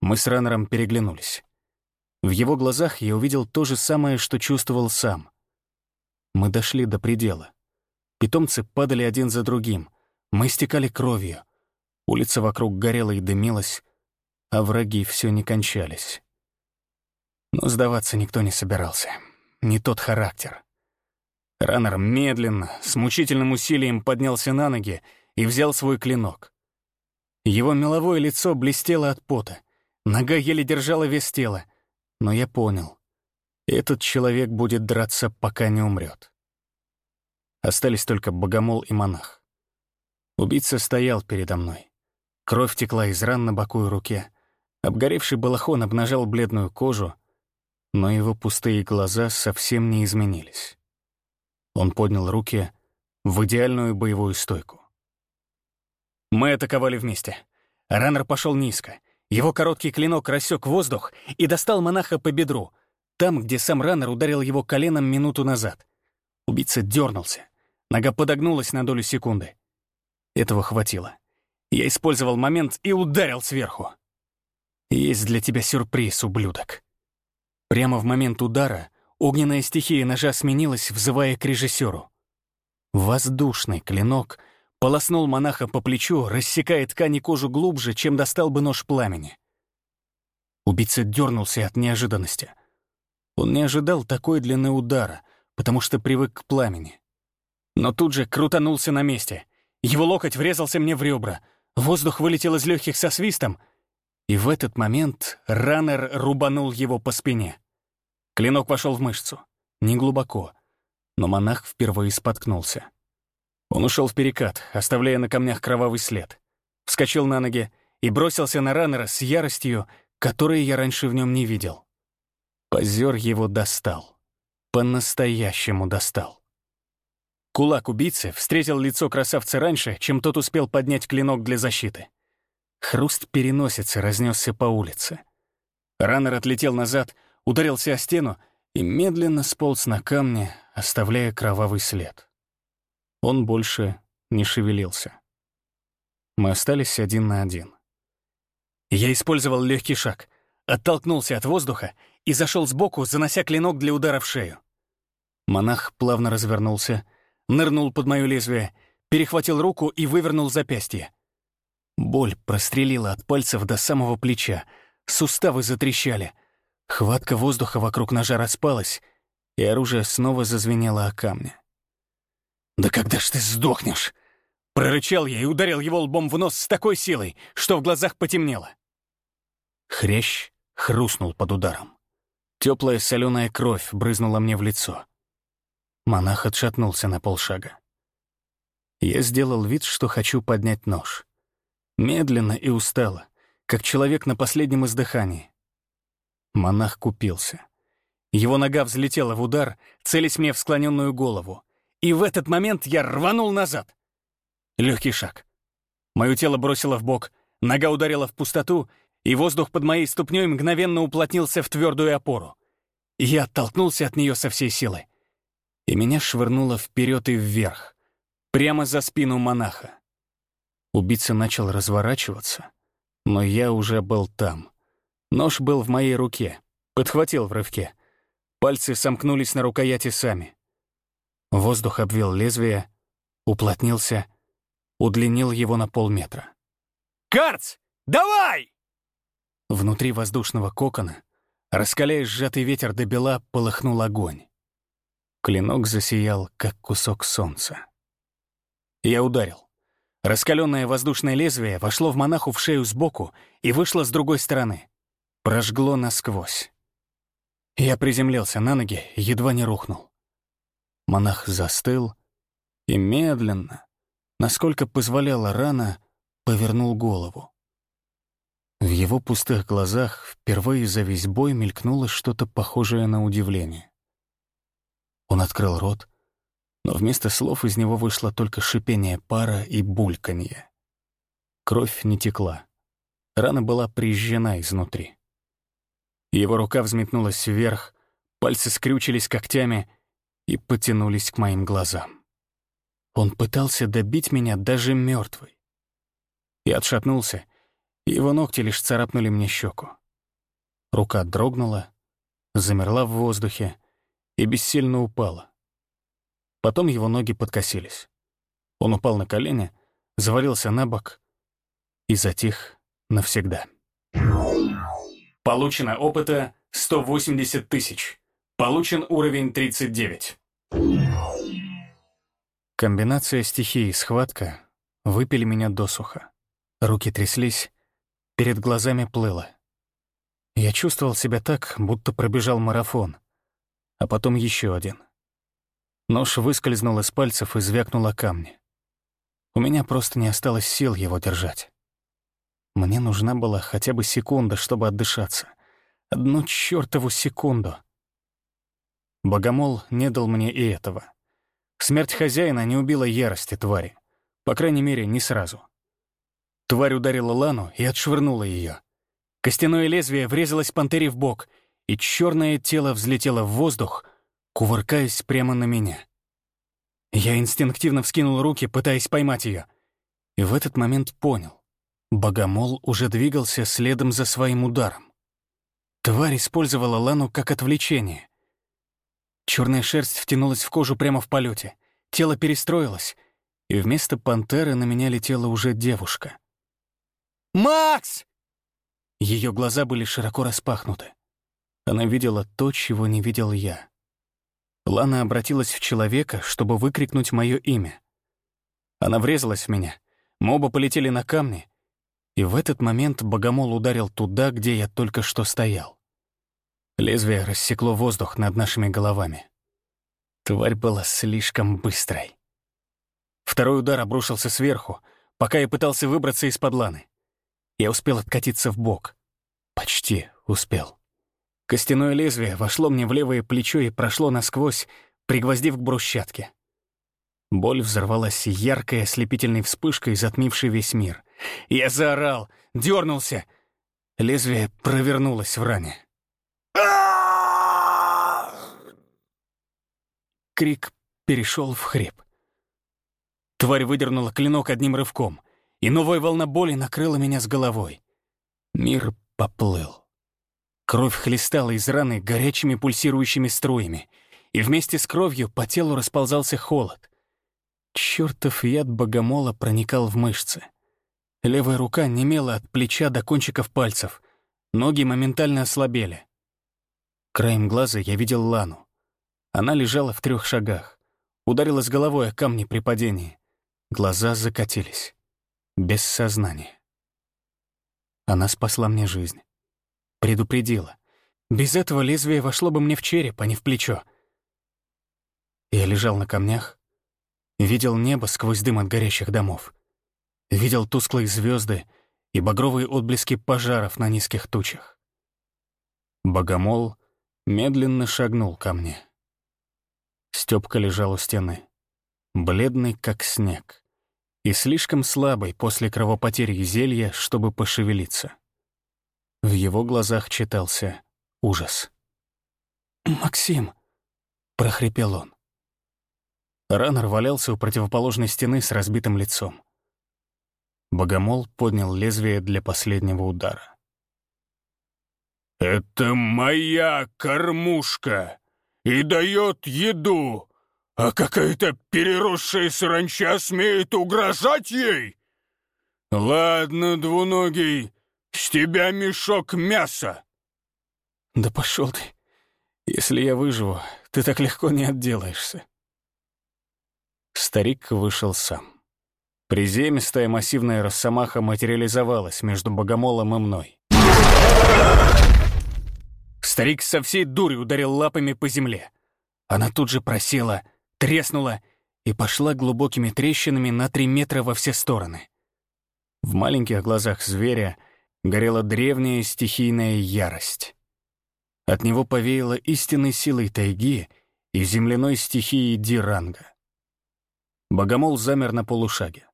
Мы с Раннером переглянулись. В его глазах я увидел то же самое, что чувствовал сам. Мы дошли до предела. Питомцы падали один за другим. Мы стекали кровью. Улица вокруг горела и дымилась, а враги все не кончались. Но сдаваться никто не собирался. Не тот характер. Раннер медленно, с мучительным усилием поднялся на ноги и взял свой клинок. Его меловое лицо блестело от пота, нога еле держала вес тела, но я понял, этот человек будет драться, пока не умрет. Остались только богомол и монах. Убийца стоял передо мной. Кровь текла из ран на боку и руке. Обгоревший балахон обнажал бледную кожу, но его пустые глаза совсем не изменились. Он поднял руки в идеальную боевую стойку. Мы атаковали вместе. Раннер пошел низко. Его короткий клинок рассек воздух и достал монаха по бедру, там, где сам Раннер ударил его коленом минуту назад. Убийца дернулся. Нога подогнулась на долю секунды. Этого хватило. Я использовал момент и ударил сверху. Есть для тебя сюрприз, ублюдок. Прямо в момент удара Огненная стихия ножа сменилась, взывая к режиссеру. Воздушный клинок полоснул монаха по плечу, рассекая ткань и кожу глубже, чем достал бы нож пламени. Убийца дернулся от неожиданности. Он не ожидал такой длины удара, потому что привык к пламени. Но тут же крутанулся на месте. Его локоть врезался мне в ребра, воздух вылетел из легких со свистом, и в этот момент раннер рубанул его по спине. Клинок вошел в мышцу. Не глубоко. Но монах впервые споткнулся. Он ушел в перекат, оставляя на камнях кровавый след. Вскочил на ноги и бросился на раннера с яростью, которой я раньше в нем не видел. Позер его достал. По-настоящему достал. Кулак убийцы встретил лицо красавца раньше, чем тот успел поднять клинок для защиты. Хруст переносицы разнесся по улице. Раннер отлетел назад, ударился о стену и медленно сполз на камни, оставляя кровавый след. Он больше не шевелился. Мы остались один на один. Я использовал легкий шаг, оттолкнулся от воздуха и зашел сбоку, занося клинок для удара в шею. Монах плавно развернулся, нырнул под мое лезвие, перехватил руку и вывернул запястье. Боль прострелила от пальцев до самого плеча, суставы затрещали, Хватка воздуха вокруг ножа распалась, и оружие снова зазвенело о камне. «Да когда ж ты сдохнешь?» Прорычал я и ударил его лбом в нос с такой силой, что в глазах потемнело. Хрящ хрустнул под ударом. Теплая соленая кровь брызнула мне в лицо. Монах отшатнулся на полшага. Я сделал вид, что хочу поднять нож. Медленно и устало, как человек на последнем издыхании. Монах купился. Его нога взлетела в удар, целясь мне в склоненную голову. И в этот момент я рванул назад. Легкий шаг. Мое тело бросило в бок, нога ударила в пустоту, и воздух под моей ступней мгновенно уплотнился в твердую опору. Я оттолкнулся от нее со всей силы. И меня швырнуло вперед и вверх, прямо за спину монаха. Убийца начал разворачиваться, но я уже был там. Нож был в моей руке. Подхватил в рывке. Пальцы сомкнулись на рукояти сами. Воздух обвил лезвие, уплотнился, удлинил его на полметра. «Карц, давай!» Внутри воздушного кокона, раскаляя сжатый ветер до бела, полыхнул огонь. Клинок засиял, как кусок солнца. Я ударил. Раскаленное воздушное лезвие вошло в монаху в шею сбоку и вышло с другой стороны. Прожгло насквозь. Я приземлился на ноги, едва не рухнул. Монах застыл и медленно, насколько позволяла рана, повернул голову. В его пустых глазах впервые за весь бой мелькнуло что-то похожее на удивление. Он открыл рот, но вместо слов из него вышло только шипение пара и бульканье. Кровь не текла. Рана была прижжена изнутри. Его рука взметнулась вверх, пальцы скрючились когтями и потянулись к моим глазам. Он пытался добить меня даже мертвый. Я отшатнулся, и его ногти лишь царапнули мне щеку. Рука дрогнула, замерла в воздухе и бессильно упала. Потом его ноги подкосились. Он упал на колени, завалился на бок и затих навсегда. Получено опыта 180 тысяч. Получен уровень 39. Комбинация стихии и схватка выпили меня досуха. Руки тряслись, перед глазами плыло. Я чувствовал себя так, будто пробежал марафон, а потом еще один. Нож выскользнул из пальцев и звякнул о камни. У меня просто не осталось сил его держать. Мне нужна была хотя бы секунда, чтобы отдышаться. Одну чёртову секунду. Богомол не дал мне и этого. Смерть хозяина не убила ярости твари. По крайней мере, не сразу. Тварь ударила Лану и отшвырнула ее. Костяное лезвие врезалось пантере в бок, и черное тело взлетело в воздух, кувыркаясь прямо на меня. Я инстинктивно вскинул руки, пытаясь поймать ее, и в этот момент понял. Богомол уже двигался следом за своим ударом. Тварь использовала Лану как отвлечение. Черная шерсть втянулась в кожу прямо в полете. Тело перестроилось, и вместо пантеры на меня летела уже девушка. «Макс!» Ее глаза были широко распахнуты. Она видела то, чего не видел я. Лана обратилась в человека, чтобы выкрикнуть мое имя. Она врезалась в меня. Мы оба полетели на камни, и в этот момент богомол ударил туда, где я только что стоял. Лезвие рассекло воздух над нашими головами. Тварь была слишком быстрой. Второй удар обрушился сверху, пока я пытался выбраться из-под ланы. Я успел откатиться в бок. Почти успел. Костяное лезвие вошло мне в левое плечо и прошло насквозь, пригвоздив к брусчатке. Боль взорвалась яркой ослепительной вспышкой, затмившей весь мир. Я заорал, дернулся. Лезвие провернулось в ране. Крик перешел в хрип. Тварь выдернула клинок одним рывком, и новая волна боли накрыла меня с головой. Мир поплыл. Кровь хлестала из раны горячими пульсирующими струями, и вместе с кровью по телу расползался холод. Чёртов яд богомола проникал в мышцы. Левая рука немела от плеча до кончиков пальцев, ноги моментально ослабели. Краем глаза я видел Лану. Она лежала в трех шагах. Ударилась головой о камни при падении. Глаза закатились. Без сознания. Она спасла мне жизнь. Предупредила. Без этого лезвие вошло бы мне в череп, а не в плечо. Я лежал на камнях, видел небо сквозь дым от горящих домов, видел тусклые звезды и багровые отблески пожаров на низких тучах. Богомол медленно шагнул ко мне. Стёпка лежал у стены, бледный, как снег, и слишком слабый после кровопотери зелья, чтобы пошевелиться. В его глазах читался ужас. «Максим!» — прохрипел он. Раннер валялся у противоположной стены с разбитым лицом. Богомол поднял лезвие для последнего удара. «Это моя кормушка!» и дает еду, а какая-то переросшая саранча смеет угрожать ей? Ладно, двуногий, с тебя мешок мяса. Да пошел ты. Если я выживу, ты так легко не отделаешься. Старик вышел сам. Приземистая массивная росомаха материализовалась между богомолом и мной. Старик со всей дури ударил лапами по земле. Она тут же просела, треснула и пошла глубокими трещинами на три метра во все стороны. В маленьких глазах зверя горела древняя стихийная ярость. От него повеяло истинной силой тайги и земляной стихией диранга. Богомол замер на полушаге.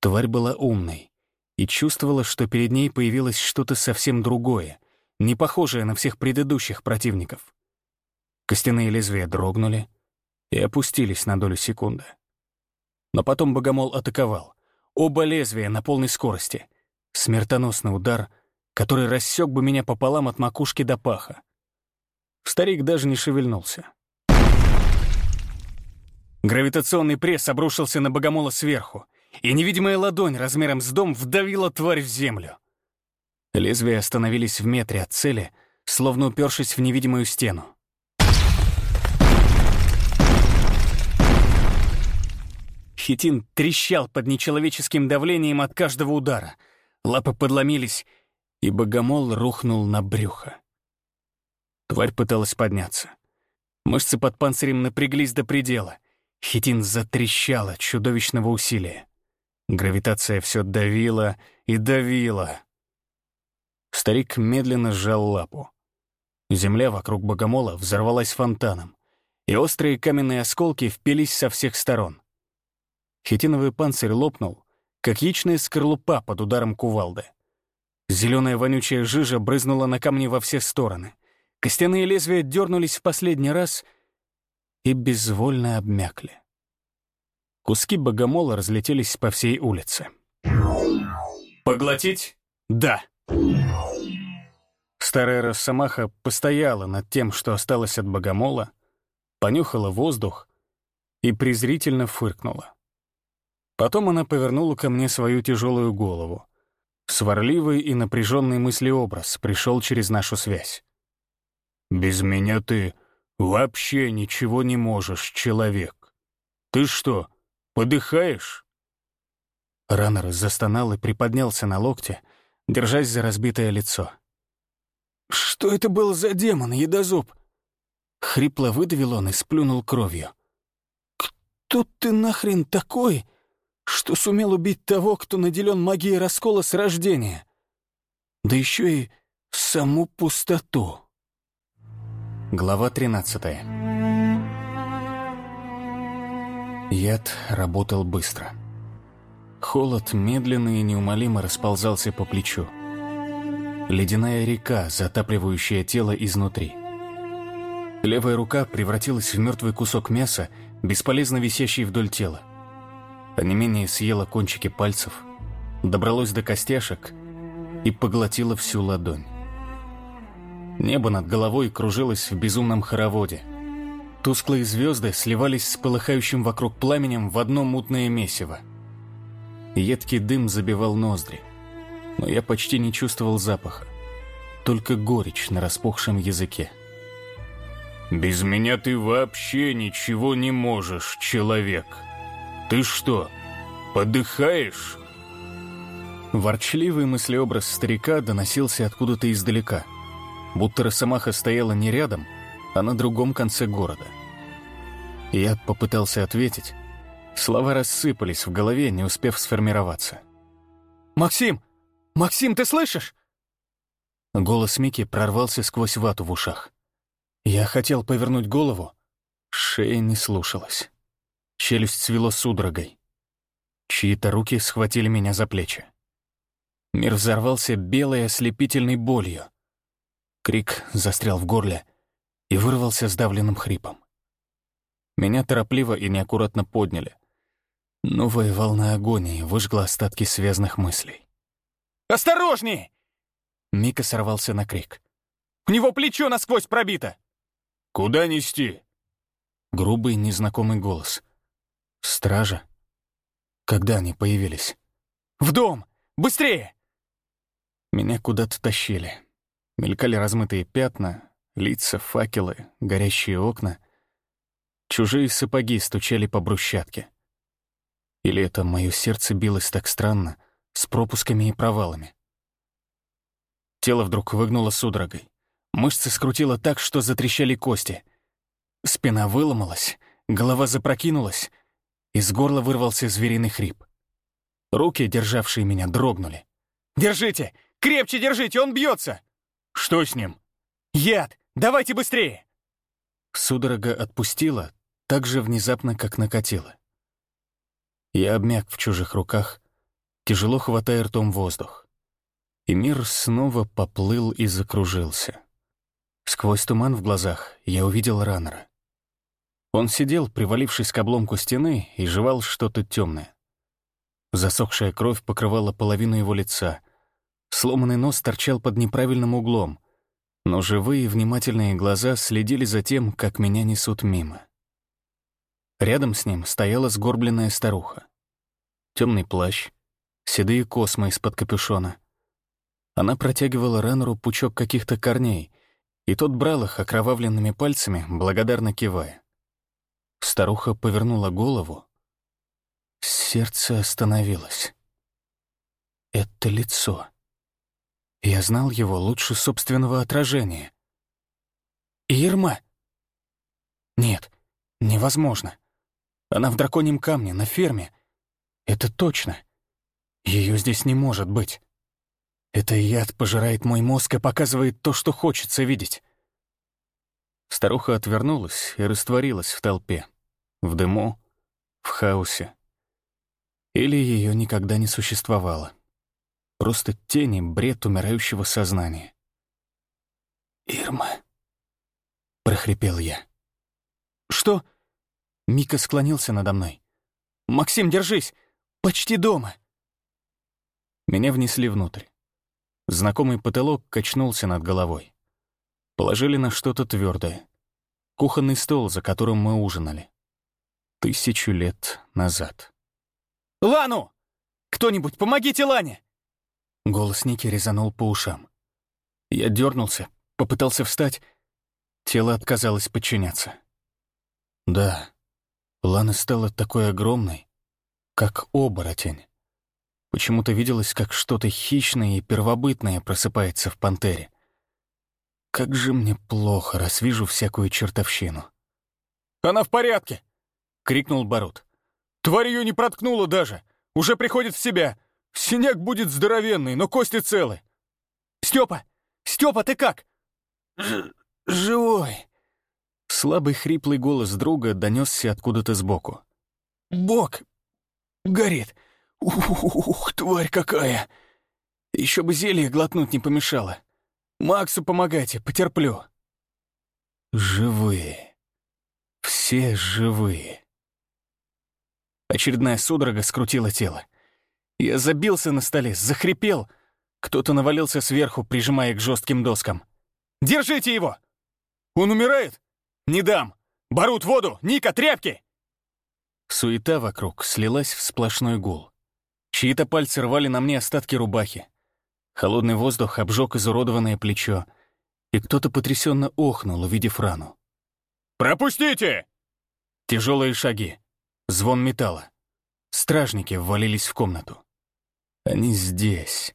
Тварь была умной и чувствовала, что перед ней появилось что-то совсем другое — не похожая на всех предыдущих противников. Костяные лезвия дрогнули и опустились на долю секунды. Но потом богомол атаковал. Оба лезвия на полной скорости. Смертоносный удар, который рассек бы меня пополам от макушки до паха. Старик даже не шевельнулся. Гравитационный пресс обрушился на богомола сверху, и невидимая ладонь размером с дом вдавила тварь в землю. Лезвия остановились в метре от цели, словно упершись в невидимую стену. Хитин трещал под нечеловеческим давлением от каждого удара. Лапы подломились, и богомол рухнул на брюхо. Тварь пыталась подняться. Мышцы под панцирем напряглись до предела. Хитин затрещал от чудовищного усилия. Гравитация все давила и давила. Старик медленно сжал лапу. Земля вокруг богомола взорвалась фонтаном, и острые каменные осколки впились со всех сторон. Хитиновый панцирь лопнул, как яичная скорлупа под ударом кувалды. Зеленая вонючая жижа брызнула на камни во все стороны. Костяные лезвия дернулись в последний раз и безвольно обмякли. Куски богомола разлетелись по всей улице. «Поглотить? Да!» Старая росомаха постояла над тем, что осталось от богомола, понюхала воздух и презрительно фыркнула. Потом она повернула ко мне свою тяжелую голову. Сварливый и напряженный мыслеобраз пришел через нашу связь. «Без меня ты вообще ничего не можешь, человек. Ты что, подыхаешь?» Раннер застонал и приподнялся на локте, держась за разбитое лицо. «Что это был за демон, едозуб?» Хрипло выдавил он и сплюнул кровью. «Кто ты нахрен такой, что сумел убить того, кто наделен магией раскола с рождения? Да еще и саму пустоту!» Глава 13 Яд работал быстро. Холод медленно и неумолимо расползался по плечу. Ледяная река, затапливающая тело изнутри. Левая рука превратилась в мертвый кусок мяса, бесполезно висящий вдоль тела. Не менее съела кончики пальцев, добралось до костяшек и поглотила всю ладонь. Небо над головой кружилось в безумном хороводе. Тусклые звезды сливались с полыхающим вокруг пламенем в одно мутное месиво. Едкий дым забивал ноздри но я почти не чувствовал запаха. Только горечь на распухшем языке. «Без меня ты вообще ничего не можешь, человек. Ты что, подыхаешь?» Ворчливый мыслеобраз старика доносился откуда-то издалека, будто Росомаха стояла не рядом, а на другом конце города. Я попытался ответить. Слова рассыпались в голове, не успев сформироваться. «Максим, «Максим, ты слышишь?» Голос Мики прорвался сквозь вату в ушах. Я хотел повернуть голову. Шея не слушалась. Челюсть свело судорогой. Чьи-то руки схватили меня за плечи. Мир взорвался белой ослепительной болью. Крик застрял в горле и вырвался сдавленным хрипом. Меня торопливо и неаккуратно подняли. Новая волна агонии выжгла остатки связанных мыслей. Осторожнее!» Мика сорвался на крик. «У него плечо насквозь пробито!» «Куда нести?» Грубый незнакомый голос. «Стража? Когда они появились?» «В дом! Быстрее!» Меня куда-то тащили. Мелькали размытые пятна, лица, факелы, горящие окна. Чужие сапоги стучали по брусчатке. Или это мое сердце билось так странно — с пропусками и провалами. Тело вдруг выгнуло судорогой. Мышцы скрутило так, что затрещали кости. Спина выломалась, голова запрокинулась, из горла вырвался звериный хрип. Руки, державшие меня, дрогнули. «Держите! Крепче держите, он бьется!» «Что с ним?» «Яд! Давайте быстрее!» Судорога отпустила так же внезапно, как накатила. Я обмяк в чужих руках, тяжело хватая ртом воздух. И мир снова поплыл и закружился. Сквозь туман в глазах я увидел раннера. Он сидел, привалившись к обломку стены, и жевал что-то темное. Засохшая кровь покрывала половину его лица. Сломанный нос торчал под неправильным углом, но живые внимательные глаза следили за тем, как меня несут мимо. Рядом с ним стояла сгорбленная старуха. Темный плащ, седые космы из-под капюшона. Она протягивала Реннеру пучок каких-то корней, и тот брал их окровавленными пальцами, благодарно кивая. Старуха повернула голову. Сердце остановилось. Это лицо. Я знал его лучше собственного отражения. Ирма? Нет, невозможно. Она в драконьем камне, на ферме. Это точно. Ее здесь не может быть. Это яд пожирает мой мозг и показывает то, что хочется видеть. Старуха отвернулась и растворилась в толпе, в дыму, в хаосе. Или ее никогда не существовало. Просто тени, бред умирающего сознания. «Ирма», — прохрипел я. «Что?» Мика склонился надо мной. «Максим, держись! Почти дома!» Меня внесли внутрь. Знакомый потолок качнулся над головой. Положили на что-то твердое. Кухонный стол, за которым мы ужинали. Тысячу лет назад. «Лану! Кто-нибудь, помогите Лане!» Голос Ники резанул по ушам. Я дернулся, попытался встать. Тело отказалось подчиняться. Да, Лана стала такой огромной, как оборотень. Почему-то виделось, как что-то хищное и первобытное просыпается в пантере. Как же мне плохо, раз вижу всякую чертовщину. «Она в порядке!» — крикнул Барут. «Тварь ее не проткнула даже! Уже приходит в себя! Синяк будет здоровенный, но кости целы!» «Степа! Степа, ты как?» Ж «Живой!» Слабый хриплый голос друга донесся откуда-то сбоку. «Бок! Горит! Ух, тварь какая! Еще бы зелье глотнуть не помешало. Максу помогайте, потерплю. Живые. Все живые. Очередная судорога скрутила тело. Я забился на столе, захрипел. Кто-то навалился сверху, прижимая к жестким доскам. «Держите его! Он умирает? Не дам! Барут воду! Ника, тряпки!» Суета вокруг слилась в сплошной гул. Чьи-то пальцы рвали на мне остатки рубахи. Холодный воздух обжег изуродованное плечо, и кто-то потрясенно охнул, увидев рану. «Пропустите!» Тяжелые шаги, звон металла. Стражники ввалились в комнату. Они здесь.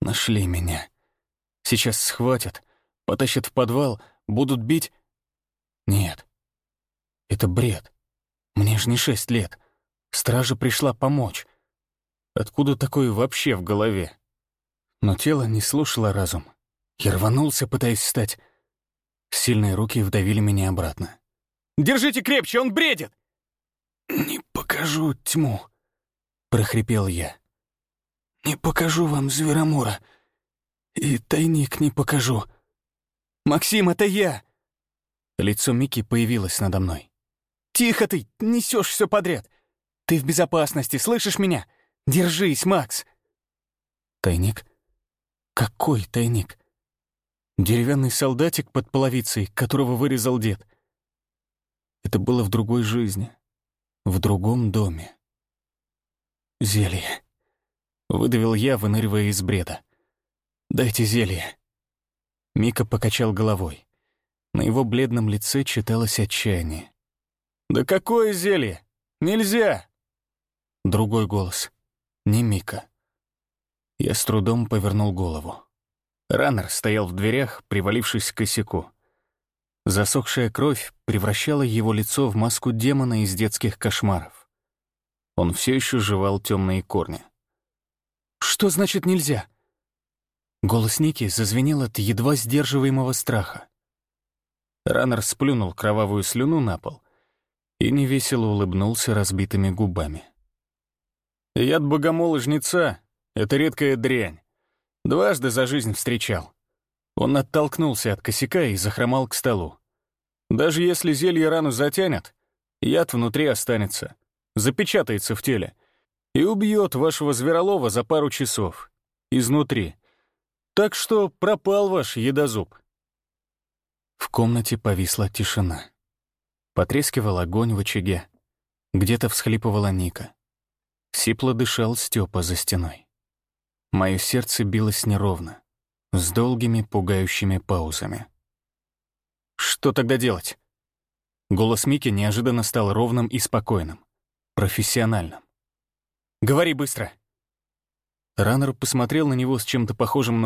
Нашли меня. Сейчас схватят, потащат в подвал, будут бить. Нет. Это бред. Мне ж не шесть лет. Стража пришла помочь. Откуда такое вообще в голове? Но тело не слушало разум. Я рванулся, пытаясь встать. Сильные руки вдавили меня обратно. «Держите крепче, он бредит!» «Не покажу тьму», — прохрипел я. «Не покажу вам Зверомора. И тайник не покажу. Максим, это я!» Лицо Мики появилось надо мной. «Тихо ты, несешь все подряд. Ты в безопасности, слышишь меня? Держись, Макс!» Тайник? Какой тайник? Деревянный солдатик под половицей, которого вырезал дед. Это было в другой жизни, в другом доме. Зелье. Выдавил я, выныривая из бреда. «Дайте зелье». Мика покачал головой. На его бледном лице читалось отчаяние. «Да какое зелье? Нельзя!» Другой голос. Не Мика. Я с трудом повернул голову. Раннер стоял в дверях, привалившись к косяку. Засохшая кровь превращала его лицо в маску демона из детских кошмаров. Он все еще жевал темные корни. «Что значит нельзя?» Голос Ники зазвенел от едва сдерживаемого страха. Раннер сплюнул кровавую слюну на пол и невесело улыбнулся разбитыми губами. Яд богомола-жнеца — это редкая дрянь. Дважды за жизнь встречал. Он оттолкнулся от косяка и захромал к столу. Даже если зелье рану затянет, яд внутри останется, запечатается в теле и убьет вашего зверолова за пару часов. Изнутри. Так что пропал ваш едозуб. В комнате повисла тишина. Потрескивал огонь в очаге. Где-то всхлипывала Ника. Сипло дышал Степа за стеной. Мое сердце билось неровно, с долгими пугающими паузами. «Что тогда делать?» Голос Мики неожиданно стал ровным и спокойным, профессиональным. Говори быстро». Раннер посмотрел на него с чем-то похожим на